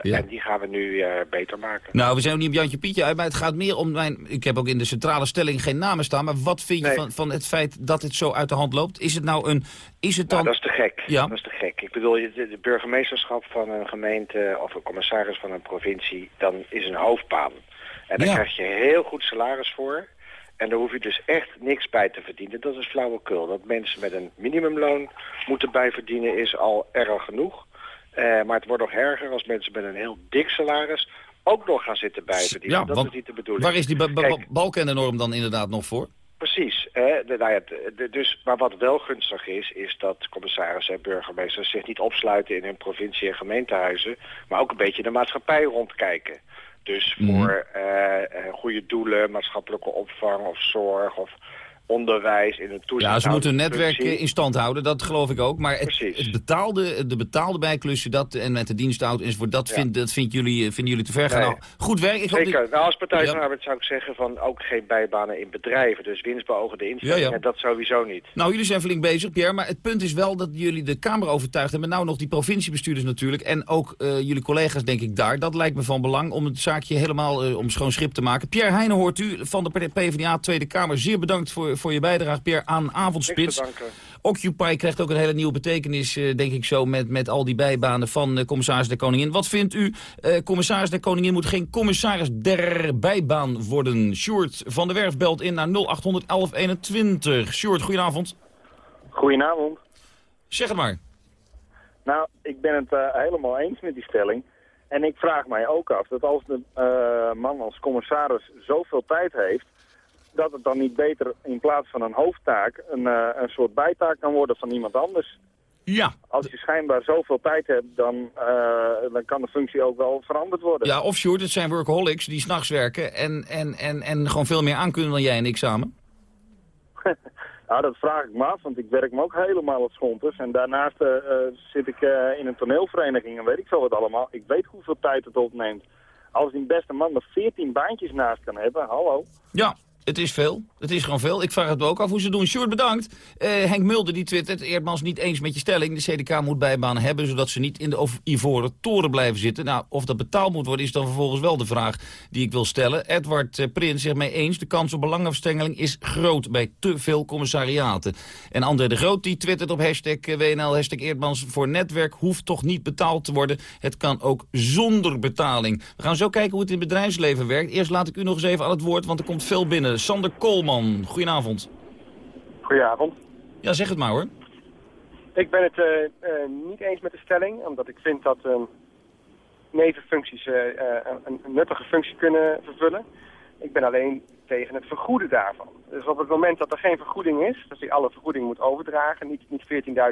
eh, en die gaan we nu beter maken. Nou, we zijn ook niet op Jantje Pietje uit, maar het gaat meer om mijn... Ik heb ook in de centrale stelling geen namen staan, maar wat vind je van, van het feit dat het zo uit de hand loopt? Is het nou een... Is het dan... Nou, dat is te gek. Ja. Dat is te gek. Ik bedoel, de, de burgemeesterschap van een gemeente of een commissaris van een provincie, dan is een hoofdbaan. En daar Ja. krijg je heel goed salaris voor. En daar hoef je dus echt niks bij te verdienen. Dat is flauwekul. Dat mensen met een minimumloon moeten bijverdienen is al erg genoeg. Eh, maar het wordt nog erger als mensen met een heel dik salaris ook nog gaan zitten bijverdienen. Ja, dat want is niet de bedoeling. Waar is die ba- ba- Kijk, balkennorm dan inderdaad nog voor? Precies. Hè? De, nou ja, de- de- dus, maar wat wel gunstig is, is dat commissarissen en burgemeesters zich niet opsluiten in hun provincie- en gemeentehuizen, maar ook een beetje de maatschappij rondkijken. Dus Mhm. voor eh, eh, goede doelen, maatschappelijke opvang of zorg of onderwijs in een toezicht. Ja, ze moeten hun netwerk eh, in stand houden, dat geloof ik ook. Maar het, het betaalde, de betaalde bijklussen dat, en met de dienstauto enzovoort, dat, Ja. vind, dat vind jullie, eh, vinden jullie te ver gaan. Nee. Nou, goed werk. Ik hoop Zeker. dat- Nou, als Partij van Ja. Arbeid zou ik zeggen van ook geen bijbanen in bedrijven. Dus winstbeogende instellingen, Ja, dat sowieso niet. Nou, jullie zijn flink bezig, Pierre. Maar het punt is wel dat jullie de Kamer overtuigd hebben. Nou, nog die provinciebestuurders natuurlijk. En ook eh, jullie collega's, denk ik, daar. Dat lijkt me van belang om het zaakje helemaal eh, om schoon schip te maken. Pierre Heijnen hoort u van de PvdA Tweede Kamer. Zeer bedankt voor, voor je bijdrage, Pierre, aan Avondspits. Occupy krijgt ook een hele nieuwe betekenis, eh, denk ik zo, met, met al die bijbanen van eh, commissaris der Koningin. Wat vindt u? Eh, commissaris der Koningin moet geen commissaris der bijbaan worden. Sjoerd van der Werf belt in naar 0800 1121. Sjoerd, goedenavond. Goedenavond. Zeg het maar. Nou, ik ben het helemaal eens met die stelling. En ik vraag mij ook af dat als de man als commissaris zoveel tijd heeft... dat het dan niet beter in plaats van een hoofdtaak een, eh, een soort bijtaak kan worden van iemand anders. Ja. Als je schijnbaar zoveel tijd hebt, dan, eh, dan kan de functie ook wel veranderd worden. Ja, of Sjoerd, het zijn workaholics die s'nachts werken en, en, en, en gewoon veel meer aankunnen dan jij en ik samen. [laughs] Nou, dat vraag ik me af, want ik werk me ook helemaal op schonters. En daarnaast eh, zit ik in een toneelvereniging en weet ik veel wat allemaal. Ik weet hoeveel tijd het opneemt. Als die beste man er 14 baantjes naast kan hebben, hallo. Ja, het is veel. Het is gewoon veel. Ik vraag het me ook af hoe ze doen. Sjoerd, bedankt. Eh, Henk Mulder die twittert, Eerdmans niet eens met je stelling. De CDK moet bijbanen hebben, zodat ze niet in de ivoren toren blijven zitten. Nou, of dat betaald moet worden, is dan vervolgens wel de vraag die ik wil stellen. Edward eh, Prins zegt mij eens, de kans op belangenverstrengeling is groot bij te veel commissariaten. En André de Groot die twittert op hashtag eh, WNL, hashtag Eerdmans voor netwerk hoeft toch niet betaald te worden. Het kan ook zonder betaling. We gaan zo kijken hoe het in het bedrijfsleven werkt. Eerst laat ik u nog eens even aan het woord, want er komt veel binnen. Sander Koolman, goedenavond. Goedenavond. Ja, zeg het maar hoor. Ik ben het eh, eh, niet eens met de stelling, omdat ik vind dat ehm, nevenfuncties eh, een, een nuttige functie kunnen vervullen. Ik ben alleen tegen het vergoeden daarvan. Dus op het moment dat er geen vergoeding is, dat je alle vergoeding moet overdragen, niet, niet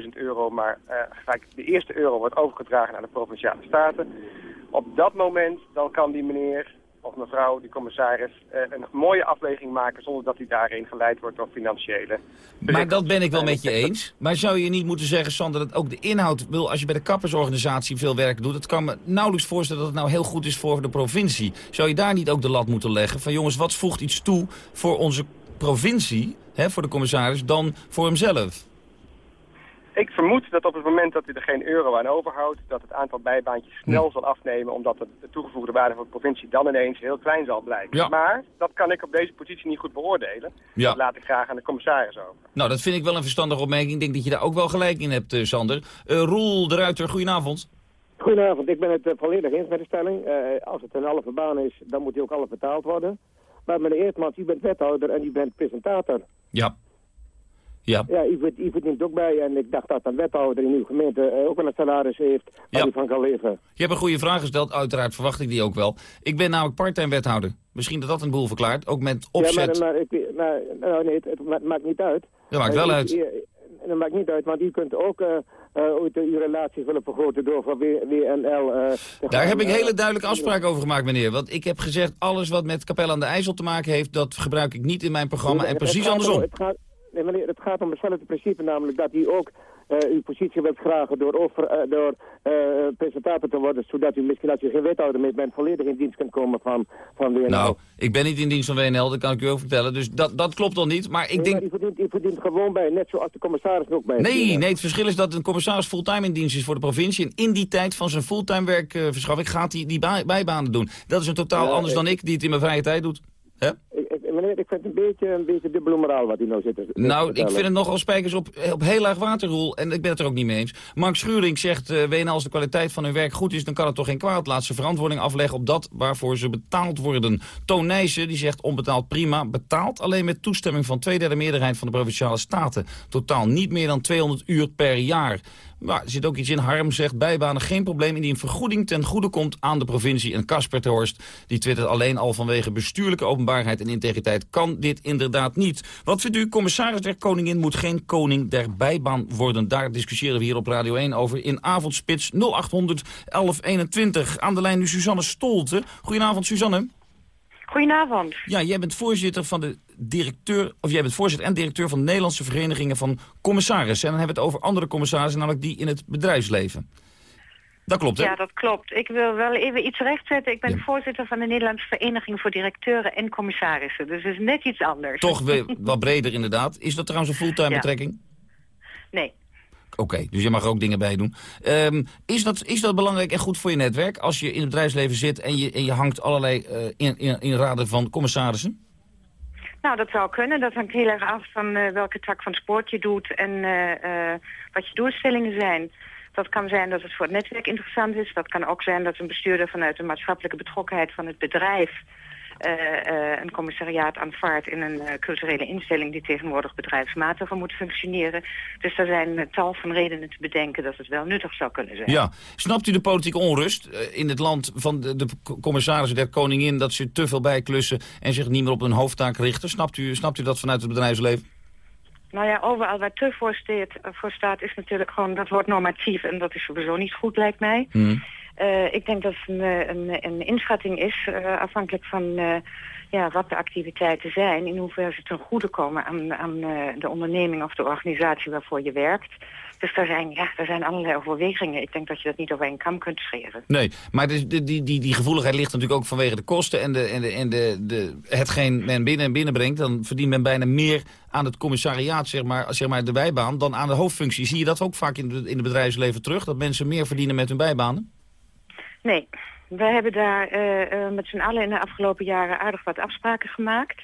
14.000 euro, maar eh, gelijk de eerste euro wordt overgedragen naar de Provinciale Staten. Op dat moment dan kan die meneer of mevrouw, die commissaris, eh, een mooie afweging maken zonder dat hij daarin geleid wordt door financiële Maar dat ben ik wel met je eens. Maar zou je niet moeten zeggen, Sander, dat ook de inhoud... Wil, als je bij de kappersorganisatie veel werk doet... het kan me nauwelijks voorstellen dat het nou heel goed is voor de provincie. Zou je daar niet ook de lat moeten leggen? Van jongens, wat voegt iets toe voor onze provincie, hè, voor de commissaris, dan voor hemzelf? Ik vermoed dat op het moment dat u er geen euro aan overhoudt, dat het aantal bijbaantjes snel zal afnemen, omdat de, de toegevoegde waarde van de provincie dan ineens heel klein zal blijken. Ja. Maar dat kan ik op deze positie niet goed beoordelen. Ja. Dat laat ik graag aan de commissaris over. Nou, dat vind ik wel een verstandige opmerking. Ik denk dat je daar ook wel gelijk in hebt, eh, Sander. Eh, Roel de Ruiter, goedenavond. Goedenavond, ik ben het eh, volledig eens met de stelling. Eh, als het een halve baan is, dan moet die ook half betaald worden. Maar meneer Eertmans, u bent wethouder en u bent presentator. Ja. Ja. Ja, u verdient ook bij en ik dacht dat een wethouder in uw gemeente eh, ook wel een salaris heeft waar Ja. hij van kan leven. Je hebt een goede vraag gesteld, uiteraard verwacht ik die ook wel. Ik ben namelijk parttime wethouder. Misschien dat dat een boel verklaart, ook met opzet. Ja, maar, maar, ik, maar nou, nee, het, het ma- maakt niet uit. Dat maakt wel Eh, uit. u- u- Dat maakt niet uit, want u kunt ook eh eh, ooit uw relatie willen vergroten door van WNL... eh, te Daar gaan, heb ik eh, hele duidelijke afspraken over gemaakt, meneer. Want ik heb gezegd, alles wat met Capelle aan de IJssel te maken heeft... dat gebruik ik niet in mijn programma. En precies andersom. Het gaat, nee, meneer, het gaat om hetzelfde principe, namelijk dat hij ook uh, uw positie wilt vragen door, over, uh, door uh, presentator te worden, zodat u misschien als u geen wethouder meer bent, volledig in dienst kunt komen van, van WNL. Nou, ik ben niet in dienst van WNL, dat kan ik u ook vertellen, dus dat, dat klopt al niet. Maar ik nee, denk... Maar u, verdient, u verdient gewoon bij, net zoals de commissaris ook bij. Nee, nee, het verschil is dat een commissaris fulltime in dienst is voor de provincie. En in die tijd van zijn fulltime werkverschaffing gaat hij die bijbanen doen. Dat is een totaal anders dan ik, die het in mijn vrije tijd doet. Hè? Meneer, ik vind het een beetje, een beetje dubbele moraal wat u nou zit. Nou, ik vind het nogal spijkers op, op heel laag waterroel. En ik ben het er ook niet mee eens. Mark Schuring zegt, uh, WNL, als de kwaliteit van hun werk goed is... dan kan het toch geen kwaad. Laat ze verantwoording afleggen op dat waarvoor ze betaald worden. Toon Nijssen, die zegt onbetaald prima. Betaald alleen met toestemming van twee derde meerderheid van de Provinciale Staten. Totaal niet meer dan 200 uur per jaar. Maar er zit ook iets in. Harm zegt bijbanen geen probleem indien vergoeding ten goede komt aan de provincie. En Casper Terhorst, die twittert alleen al vanwege bestuurlijke openbaarheid en integriteit, kan dit inderdaad niet. Wat vindt u? Commissaris der Koningin moet geen koning der bijbaan worden. Daar discussiëren we hier op Radio 1 over in avondspits 0800 1121. Aan de lijn nu Suzanne Stolte. Goedenavond Suzanne. Goedenavond. Ja, jij bent voorzitter van de directeur, of jij bent voorzitter en directeur van de Nederlandse Verenigingen van Commissarissen. En dan hebben we het over andere commissarissen, namelijk die in het bedrijfsleven. Dat klopt, hè? Ja, dat klopt. Ik wil wel even iets rechtzetten. Ik ben voorzitter van de Nederlandse Vereniging voor Directeuren en Commissarissen. Dus het is net iets anders. Toch weer [laughs] wat breder inderdaad. Is dat trouwens een fulltime Ja. betrekking? Nee. Oké, dus je mag er ook dingen bij doen. Ehm, is, dat, is dat belangrijk en goed voor je netwerk als je in het bedrijfsleven zit en je, en je hangt allerlei eh, in, in, in raden van commissarissen? Nou, dat zou kunnen. Dat hangt heel erg af van eh, welke tak van sport je doet en eh, eh, wat je doelstellingen zijn. Dat kan zijn dat het voor het netwerk interessant is. Dat kan ook zijn dat een bestuurder vanuit de maatschappelijke betrokkenheid van het bedrijf een commissariaat aanvaardt in een eh, culturele instelling die tegenwoordig bedrijfsmatiger moet functioneren. Dus er zijn een tal van redenen te bedenken dat het wel nuttig zou kunnen zijn. Ja. Snapt u de politieke onrust eh, in het land van de, de commissarissen der koningin... dat ze te veel bijklussen en zich niet meer op hun hoofdtaak richten? Snapt u, snapt u dat vanuit het bedrijfsleven? Nou ja, overal waar te voor, steed, voor staat is natuurlijk gewoon dat wordt normatief en dat is sowieso niet goed lijkt mij. Eh, ik denk dat het een, eh, een, een inschatting is, eh, afhankelijk van ja, wat de activiteiten zijn, in hoeverre ze ten goede komen aan, aan de onderneming of de organisatie waarvoor je werkt. Dus daar zijn, ja, daar zijn allerlei overwegingen. Ik denk dat je dat niet over een kam kunt scheren. Nee, maar dus die, die, die, gevoeligheid ligt natuurlijk ook vanwege de kosten... en, de, en, de, en de, de, hetgeen men binnen en binnenbrengt. Dan verdient men bijna meer aan het commissariaat, zeg maar, zeg maar de bijbaan... dan aan de hoofdfunctie. Zie je dat ook vaak in, de, in het bedrijfsleven terug? Dat mensen meer verdienen met hun bijbanen? Nee, we hebben daar eh, eh, met z'n allen in de afgelopen jaren aardig wat afspraken gemaakt.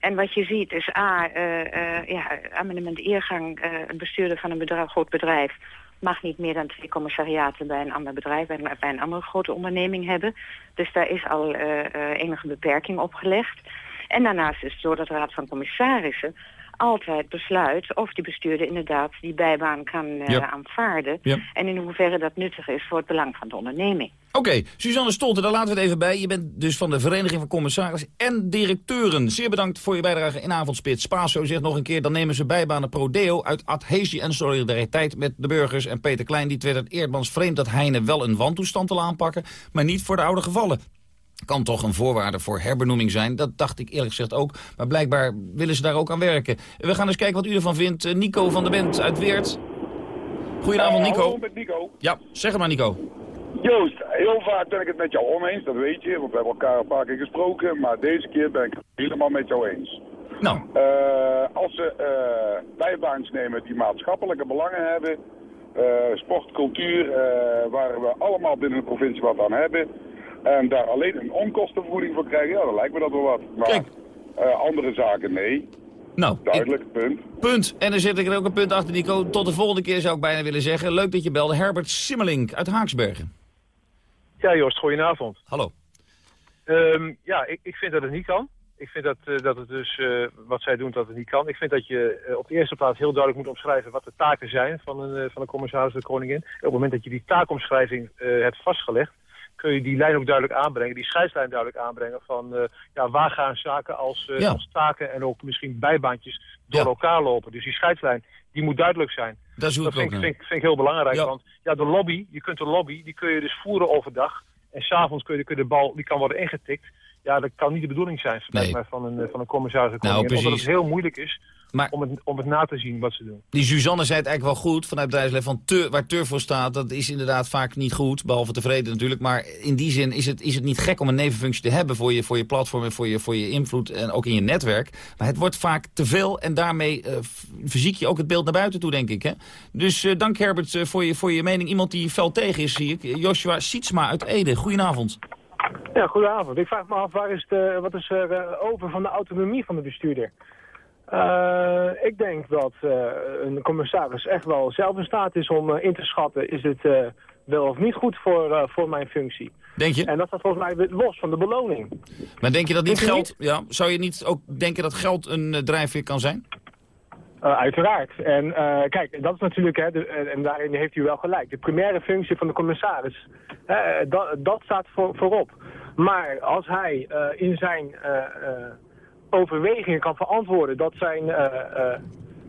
En wat je ziet is A, eh, ja, amendement eergang, een bestuurder van een groot bedrijf mag niet meer dan twee commissariaten bij een ander bedrijf, bij een, bij een andere grote onderneming hebben. Dus daar is al enige beperking opgelegd. En daarnaast is het zo dat de Raad van Commissarissen altijd besluit of die bestuurder inderdaad die bijbaan kan eh, aanvaarden. En in hoeverre dat nuttig is voor het belang van de onderneming. Oké, Suzanne Stolte, daar laten we het even bij. Je bent dus van de Vereniging van Commissarissen en Directeuren. Zeer bedankt voor je bijdrage in Avondspits. Spaso zegt nog een keer, dan nemen ze bijbanen pro deo... uit adhesie en solidariteit met de burgers. En Peter Klein die twittert Eerdmans vreemd dat Heine wel een wantoestand wil aanpakken... maar niet voor de oude gevallen. Kan toch een voorwaarde voor herbenoeming zijn. Dat dacht ik eerlijk gezegd ook. Maar blijkbaar willen ze daar ook aan werken. We gaan eens kijken wat u ervan vindt. Eh, Nico van der Bent uit Weert. Goedenavond, Nico. Hallo, met Nico. Ja, zeg het maar, Nico. Joost, heel vaak ben ik het met jou oneens, dat weet je, want we hebben elkaar een paar keer gesproken, maar deze keer ben ik het helemaal met jou eens. Nou. als ze eh, bijbaans nemen die maatschappelijke belangen hebben, eh, sport, cultuur, eh, waar we allemaal binnen de provincie wat aan hebben, en daar alleen een onkostenvergoeding voor krijgen, ja, dan lijkt me dat wel wat. Maar eh, andere zaken, nee. Nou, Duidelijk, punt. Punt. En dan zet ik er ook een punt achter, Nico. Tot de volgende keer zou ik bijna willen zeggen. Leuk dat je belde. Herbert Simmelink uit Haaksbergen. Ja, Joost, goedenavond. Hallo. Ehm, ja, ik, ik vind dat het niet kan. Ik vind dat, eh, dat het dus, eh, wat zij doen, dat het niet kan. Ik vind dat je op de eerste plaats heel duidelijk moet omschrijven wat de taken zijn van een, eh, van een commissaris of de koningin. En op het moment dat je die taakomschrijving eh, hebt vastgelegd, kun je die lijn ook duidelijk aanbrengen, die scheidslijn duidelijk aanbrengen van eh, ja, waar gaan zaken als, eh, Ja. als taken en ook misschien bijbaantjes door elkaar lopen. Dus die scheidslijn, die moet duidelijk zijn. Dat is vind, ik- vind, ik- vind ik heel belangrijk, Ja. want ja, de lobby, je kunt de lobby, die kun je dus voeren overdag. En s'avonds kun je, kun je de bal, die kan worden ingetikt. Ja, dat kan niet de bedoeling zijn Nee. nee. van, een, eh, van een commissaris. Nou, Omdat het heel moeilijk is Maar- om, het, om het na te zien wat ze doen. Die Suzanne zei het eigenlijk wel goed vanuit bedrijfsleven. Van te, waar te voor staat, dat is inderdaad vaak niet goed. Behalve tevreden natuurlijk. Maar in die zin is het, is het niet gek om een nevenfunctie te hebben... voor je, voor je platform en voor je, voor je invloed en ook in je netwerk. Maar het wordt vaak te veel en daarmee eh, f- verziek je ook het beeld naar buiten toe, denk ik. Hè? Dus eh, dank Herbert voor, je, voor je mening. Iemand die fel tegen is, zie ik. Joshua Sietsma uit Ede. Goedenavond. Ja, goedenavond. Ik vraag me af, waar is de, wat is er eh, over van de autonomie van de bestuurder? Eh, ik denk dat eh, een commissaris echt wel zelf in staat is om in te schatten... is het eh, wel of niet goed voor, voor mijn functie. Denk je? En dat staat volgens mij los van de beloning. Maar denk je dat niet Denk geld... Ja, zou je niet ook denken dat geld een drijfveer kan zijn? Eh, uiteraard. En eh, kijk, dat is natuurlijk, hè, de- en- en daarin heeft u wel gelijk, de primaire functie van de commissaris, eh, dat, dat staat voor, voorop. Maar als hij eh, in zijn eh, eh, overwegingen kan verantwoorden dat zijn eh, eh,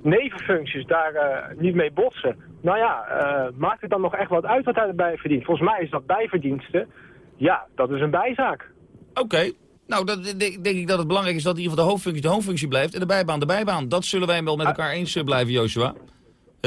nevenfuncties daar eh, niet mee botsen, nou ja, eh, maakt het dan nog echt wat uit wat hij erbij verdient? Volgens mij is dat bijverdiensten, ja, dat is een bijzaak. Oké. Nou, dat denk, denk ik dat het belangrijk is dat in ieder geval de hoofdfunctie de hoofdfunctie blijft en de bijbaan de bijbaan. Dat zullen wij wel met elkaar eens eh, blijven, Joshua.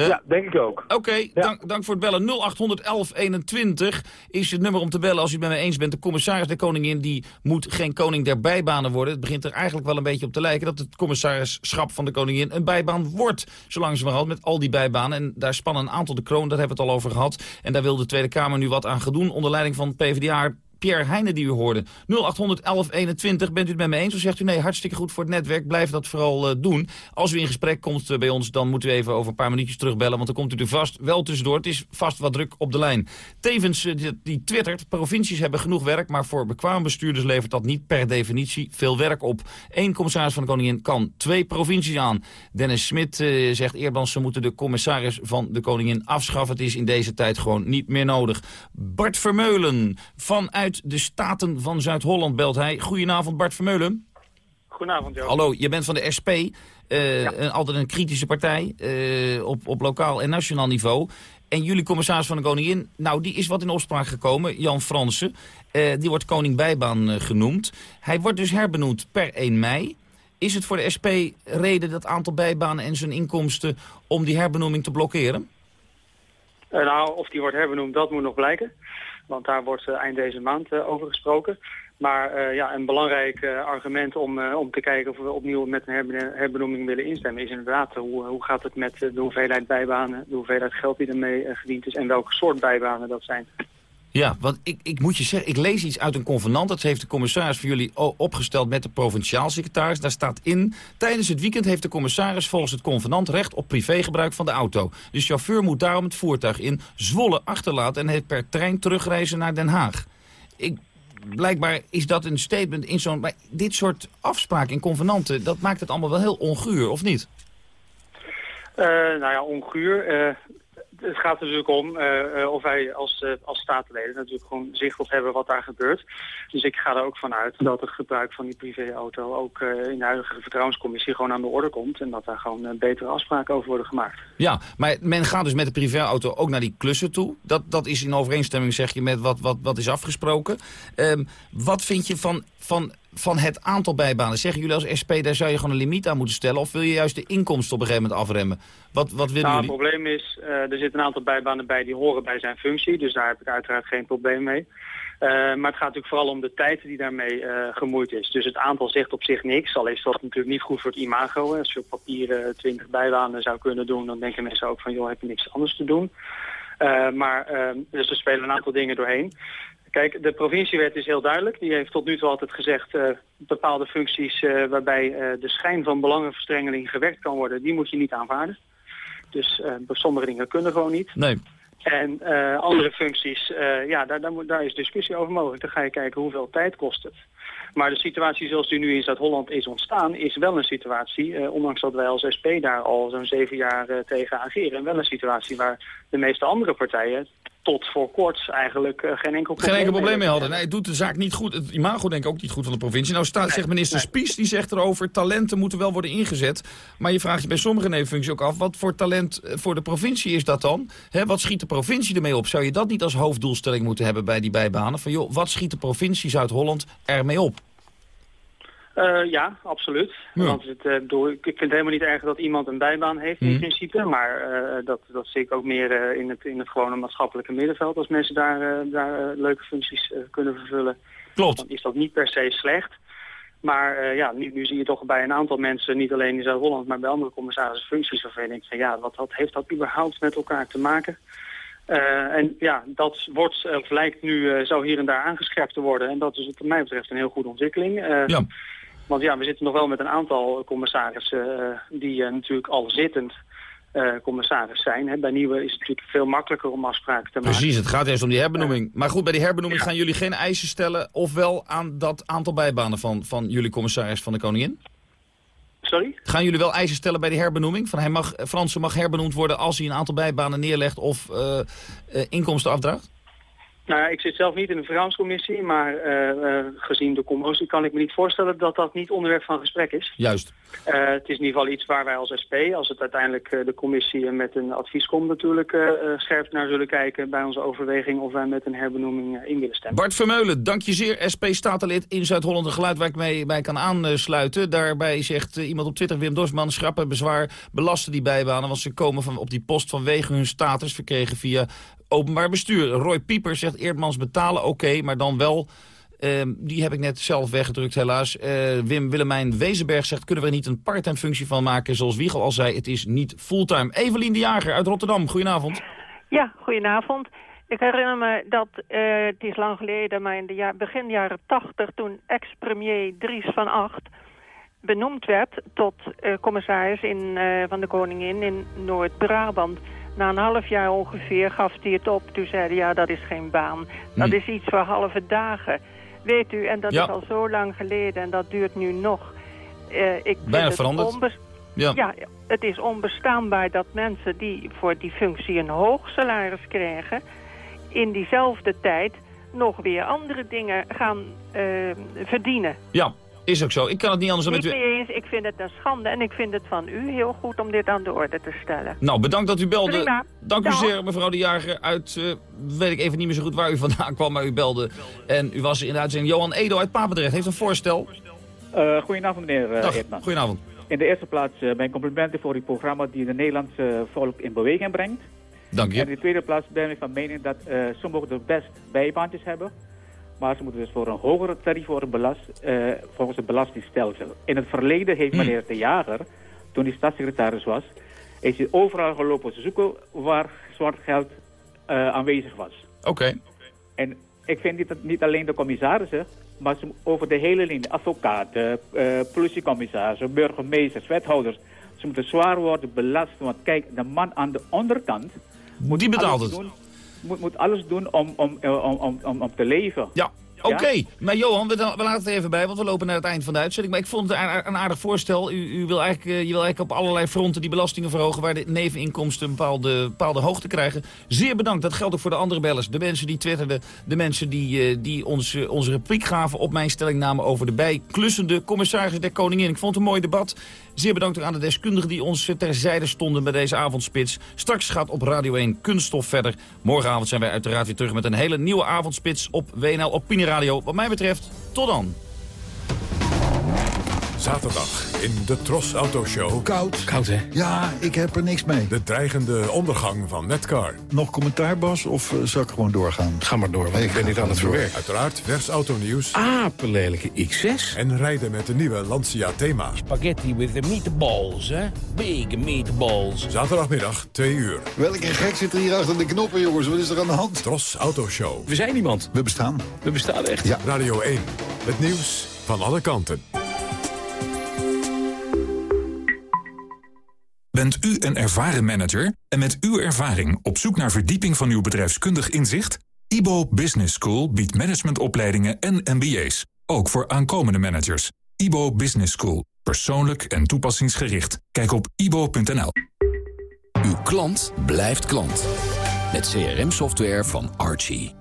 Ja, denk ik ook. Oké, dank, dank voor het bellen. 0800 1121 is het nummer om te bellen als u het met mij eens bent. De commissaris der koningin die moet geen koning der bijbanen worden. Het begint er eigenlijk wel een beetje op te lijken dat het commissarisschap van de koningin een bijbaan wordt. Zolang ze maar had met al die bijbanen. En daar spannen een aantal de kroon, daar hebben we het al over gehad. En daar wil de Tweede Kamer nu wat aan gaan doen onder leiding van PvdA Pierre Heijnen die u hoorde. 0800 1121, bent u het met me eens? Of zegt u nee, hartstikke goed voor het netwerk, blijf dat vooral eh, doen. Als u in gesprek komt eh, bij ons, dan moet u even over een paar minuutjes terugbellen... want dan komt u er vast wel tussendoor. Het is vast wat druk op de lijn. Tevens, eh, die, twittert, provincies hebben genoeg werk... maar voor bekwame bestuurders levert dat niet per definitie veel werk op. Eén commissaris van de Koningin kan twee provincies aan. Dennis Smit zegt eerder ze moeten de commissaris van de Koningin afschaffen. Het is in deze tijd gewoon niet meer nodig. Bart Vermeulen vanuit de Staten van Zuid-Holland belt hij. Goedenavond Bart Vermeulen. Goedenavond, Jo. Hallo, je bent van de SP, eh, een, altijd een kritische partij eh, op, op lokaal en nationaal niveau. En jullie commissaris van de Koningin, nou die is wat in opspraak gekomen, Jan Fransen. Eh, die wordt koning bijbaan genoemd. Hij wordt dus herbenoemd per 1 mei. Is het voor de SP reden dat aantal bijbanen en zijn inkomsten om die herbenoeming te blokkeren? Nou, of die wordt herbenoemd, dat moet nog blijken. Want daar wordt eh, eind deze maand eh, over gesproken. Maar eh, ja, een belangrijk argument om, om te kijken of we opnieuw met een herbe- herbenoeming willen instemmen... is inderdaad hoe, hoe gaat het met de hoeveelheid bijbanen, de hoeveelheid geld die ermee verdiend is... en welke soort bijbanen dat zijn. Ja, want ik, ik moet je zeggen, ik lees iets uit een convenant. Dat heeft de commissaris voor jullie opgesteld met de provinciaal secretaris. Daar staat in, tijdens het weekend heeft de commissaris volgens het convenant recht op privégebruik van de auto. De chauffeur moet daarom het voertuig in Zwolle achterlaten en heeft per trein terugreizen naar Den Haag. Ik, blijkbaar is dat een statement in zo'n... Maar dit soort afspraken in convenanten, dat maakt het allemaal wel heel onguur, of niet? Eh, nou ja, onguur. Eh, het gaat natuurlijk om eh, eh, of wij als, eh, als statenleden natuurlijk gewoon zicht op hebben wat daar gebeurt. Dus ik ga er ook vanuit dat het gebruik van die privéauto ook in de huidige vertrouwenscommissie gewoon aan de orde komt. En dat daar gewoon betere afspraken over worden gemaakt. Ja, maar men gaat dus met de privéauto ook naar die klussen toe. Dat, dat is in overeenstemming, zeg je, met wat, wat, wat is afgesproken. Ehm, wat vind je van, van, van het aantal bijbanen? Zeggen jullie als SP, daar zou je gewoon een limiet aan moeten stellen? Of wil je juist de inkomsten op een gegeven moment afremmen? Wat, wat willen Nou, het jullie? probleem is, eh, er zitten een aantal bijbanen bij die horen bij zijn functie. Dus daar heb ik uiteraard geen probleem mee. Eh, maar het gaat natuurlijk vooral om de tijd die daarmee eh, gemoeid is. Dus het aantal zegt op zich niks. Al is dat natuurlijk niet goed voor het imago. Als je op papier eh, 20 bijbanen zou kunnen doen, dan denken mensen ook van, joh, heb je niks anders te doen. Maar eh, dus er spelen een aantal dingen doorheen. Kijk, de provinciewet is heel duidelijk. Die heeft tot nu toe altijd gezegd eh, bepaalde functies eh, waarbij eh, de schijn van belangenverstrengeling gewerkt kan worden, die moet je niet aanvaarden. Dus sommige dingen kunnen gewoon niet. Nee. En andere functies, ja, daar, daar, daar is discussie over mogelijk. Dan ga je kijken hoeveel tijd kost het. Maar de situatie zoals die nu in Zuid-Holland is ontstaan, is wel een situatie, eh, ondanks dat wij als SP daar al zo'n zeven jaar tegen ageren, wel een situatie waar de meeste andere partijen tot voor kort eigenlijk eh, geen enkel Geen enkel probleem mee hadden. Nee, het doet de zaak niet goed. Het imago denk ik ook niet goed van de provincie. Nou staat, zegt minister Spies, die zegt erover... talenten moeten wel worden ingezet. Maar je vraagt je bij sommige nevenfuncties ook af... wat voor talent eh, voor de provincie is dat dan? Wat schiet de provincie ermee op? Zou je dat niet als hoofddoelstelling moeten hebben bij die bijbanen? Van joh, wat schiet de provincie Zuid-Holland ermee op? Uh, ja, absoluut. Want het, uh, bedoel, ik vind het helemaal niet erg dat iemand een bijbaan heeft in Mhm. principe. Maar uh, dat, dat zie ik ook meer in, het, in het gewone maatschappelijke middenveld. Als mensen daar, daar leuke functies kunnen vervullen. Klopt. Dan is dat niet per se slecht. Maar ja, nu, nu zie je toch bij een aantal mensen, niet alleen in Zuid-Holland, maar bij andere commissarissen functies waarvan je denkt van ja, wat, wat heeft dat überhaupt met elkaar te maken? Uh, en ja, dat wordt, of lijkt nu uh, zo hier en daar aangescherpt te worden. En dat is wat mij betreft een heel goede ontwikkeling. ja. Want ja, we zitten nog wel met een aantal commissarissen die natuurlijk al zittend commissaris zijn. Hè. Bij nieuwe is het natuurlijk veel makkelijker om afspraken te maken. Precies, het gaat eerst om die herbenoeming. Maar goed, bij die herbenoeming gaan jullie geen eisen stellen... ofwel aan dat aantal bijbanen van, van jullie commissaris van de Koningin? Sorry? Gaan jullie wel eisen stellen bij die herbenoeming? Van hij mag, Fransen mag herbenoemd worden als hij een aantal bijbanen neerlegt of uh, uh, inkomsten afdraagt? Nou ja, ik zit zelf niet in de vergangscommissie, maar uh, gezien de commotie kan ik me niet voorstellen dat dat niet onderwerp van gesprek is. Juist. het is in ieder geval iets waar wij als SP, als het uiteindelijk de commissie met een advies komt natuurlijk, scherp naar zullen kijken bij onze overweging of wij met een herbenoeming in willen stemmen. Bart Vermeulen, dank je zeer. SP-statenlid in Zuid-Holland, een geluid waar ik mee, bij kan aansluiten. Daarbij zegt iemand op Twitter, Wim Dorsman, schrappen bezwaar, belasten die bijbanen, want ze komen van, op die post vanwege hun status verkregen via openbaar bestuur. Roy Pieper zegt Eerdmans betalen oké, maar dan wel... Uh, die heb ik net zelf weggedrukt helaas. Uh, Wim Willemijn Wezenberg zegt... kunnen we er niet een parttime functie van maken? Zoals Wiegel al zei, het is niet fulltime. Evelien de Jager uit Rotterdam, goedenavond. Ja, goedenavond. Ik herinner me dat, uh, het is lang geleden, maar in de ja begin jaren tachtig... toen ex-premier Dries van Acht benoemd werd tot commissaris in, van de Koningin in Noord-Brabant... Na een half jaar ongeveer gaf hij het op. Toen zei hij, ja, dat is geen baan. Dat Hm. is iets voor halve dagen. Weet u, en dat Ja. is al zo lang geleden en dat duurt nu nog. Eh, ik Bijna veranderd. Ja. ja, het is onbestaanbaar dat mensen die voor die functie een hoog salaris krijgen... in diezelfde tijd nog weer andere dingen gaan eh, verdienen. Ja, is ook zo. Ik kan het niet anders dan met... mee eens, ik vind het een schande en ik vind het van u heel goed om dit aan de orde te stellen. Nou, bedankt dat u belde. Prima. Dank u zeer, mevrouw de Jager. Uit, eh, weet ik even niet meer zo goed waar u vandaan [laughs] kwam, maar u belde. En u was in de uitzending. Johan Edo uit Papendrecht heeft een voorstel. Uh, goedenavond, meneer uh, Dag, goedenavond. In de eerste plaats uh, mijn complimenten voor uw programma die de Nederlandse volk in beweging brengt. Dank je. En in de tweede plaats ben ik van mening dat uh, mogen er best bijbaantjes hebben. Maar ze moeten dus voor een hogere tarief worden belast uh, volgens het belastingstelsel. In het verleden heeft Hmm. meneer De Jager, toen hij staatssecretaris was, is hij overal gelopen te zoeken waar zwart geld uh, aanwezig was. Oké. En ik vind niet, dat niet alleen de commissarissen, maar ze, over de hele linie, advocaten, uh, politiecommissarissen, burgemeesters, wethouders. Ze moeten zwaar worden belast, want kijk, de man aan de onderkant... Moet Die betaalt het. Doen, moet, moet alles doen om, om, om, om, om, om te leven. Ja, Oké, maar Johan, we, we laten het even bij, want we lopen naar het eind van de uitzending. Maar ik vond het een, een aardig voorstel. U, u wil eigenlijk, uh, je wil eigenlijk op allerlei fronten die belastingen verhogen... waar de neveninkomsten een bepaalde, bepaalde hoogte krijgen. Zeer bedankt, dat geldt ook voor de andere bellers. De mensen die twitterden, de mensen die, uh, die ons, onze repliek gaven... op mijn stellingname over de bijklussende commissaris der Koningin. Ik vond het een mooi debat. Zeer bedankt aan de deskundigen die ons terzijde stonden bij deze avondspits. Straks gaat op Radio 1 Kunststof verder. Morgenavond zijn wij uiteraard weer terug met een hele nieuwe avondspits op WNL Opinie Radio. Wat mij betreft, tot dan. Zaterdag in de Tros Autoshow. Koud. Koud, hè? Ja, ik heb er niks mee. De dreigende ondergang van Netcar. Nog commentaar, Bas, of uh, zal ik gewoon doorgaan? Ga maar door, want ik, ik ben niet aan het verwerken. Uiteraard vers autonieuws. Apenlelijke X6. En rijden met de nieuwe Lancia Thema. Spaghetti with the meatballs, hè? Big meatballs. Zaterdagmiddag, 2 uur. Welke gek zit er hier achter de knoppen, jongens? Wat is er aan de hand? Tros Autoshow. We zijn niemand. We bestaan. We bestaan echt. Ja. Radio 1. Het nieuws van alle kanten. Bent u een ervaren manager en met uw ervaring op zoek naar verdieping van uw bedrijfskundig inzicht? IBO Business School biedt managementopleidingen en MBA's, ook voor aankomende managers. IBO Business School, persoonlijk en toepassingsgericht. Kijk op ibo.nl. Uw klant blijft klant. Met CRM-software van Archie.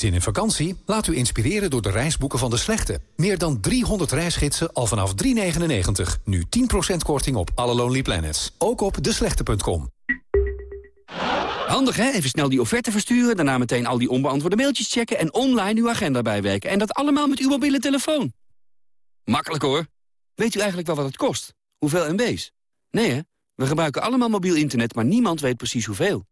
Zin in vakantie? Laat u inspireren door de reisboeken van De Slechte. Meer dan 300 reisgidsen al vanaf 3,99. Nu 10% korting op alle Lonely Planets. Ook op deslechte.com. Handig hè? Even snel die offerte versturen, daarna meteen al die onbeantwoorde mailtjes checken... en online uw agenda bijwerken. En dat allemaal met uw mobiele telefoon. Makkelijk hoor. Weet u eigenlijk wel wat het kost? Hoeveel MB's? Nee hè? We gebruiken allemaal mobiel internet, maar niemand weet precies hoeveel.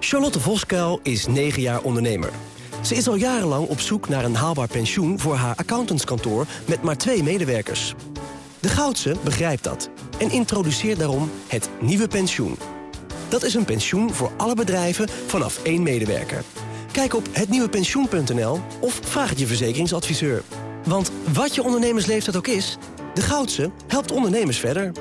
Charlotte Voskuil is 9 jaar ondernemer. Ze is al jarenlang op zoek naar een haalbaar pensioen voor haar accountantskantoor met maar twee medewerkers. De Goudse begrijpt dat en introduceert daarom het nieuwe pensioen. Dat is een pensioen voor alle bedrijven vanaf één medewerker. Kijk op hetnieuwepensioen.nl of vraag het je verzekeringsadviseur. Want wat je ondernemersleeftijd ook is, de Goudse helpt ondernemers verder.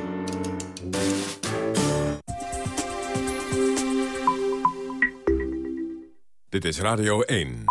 Dit is Radio 1.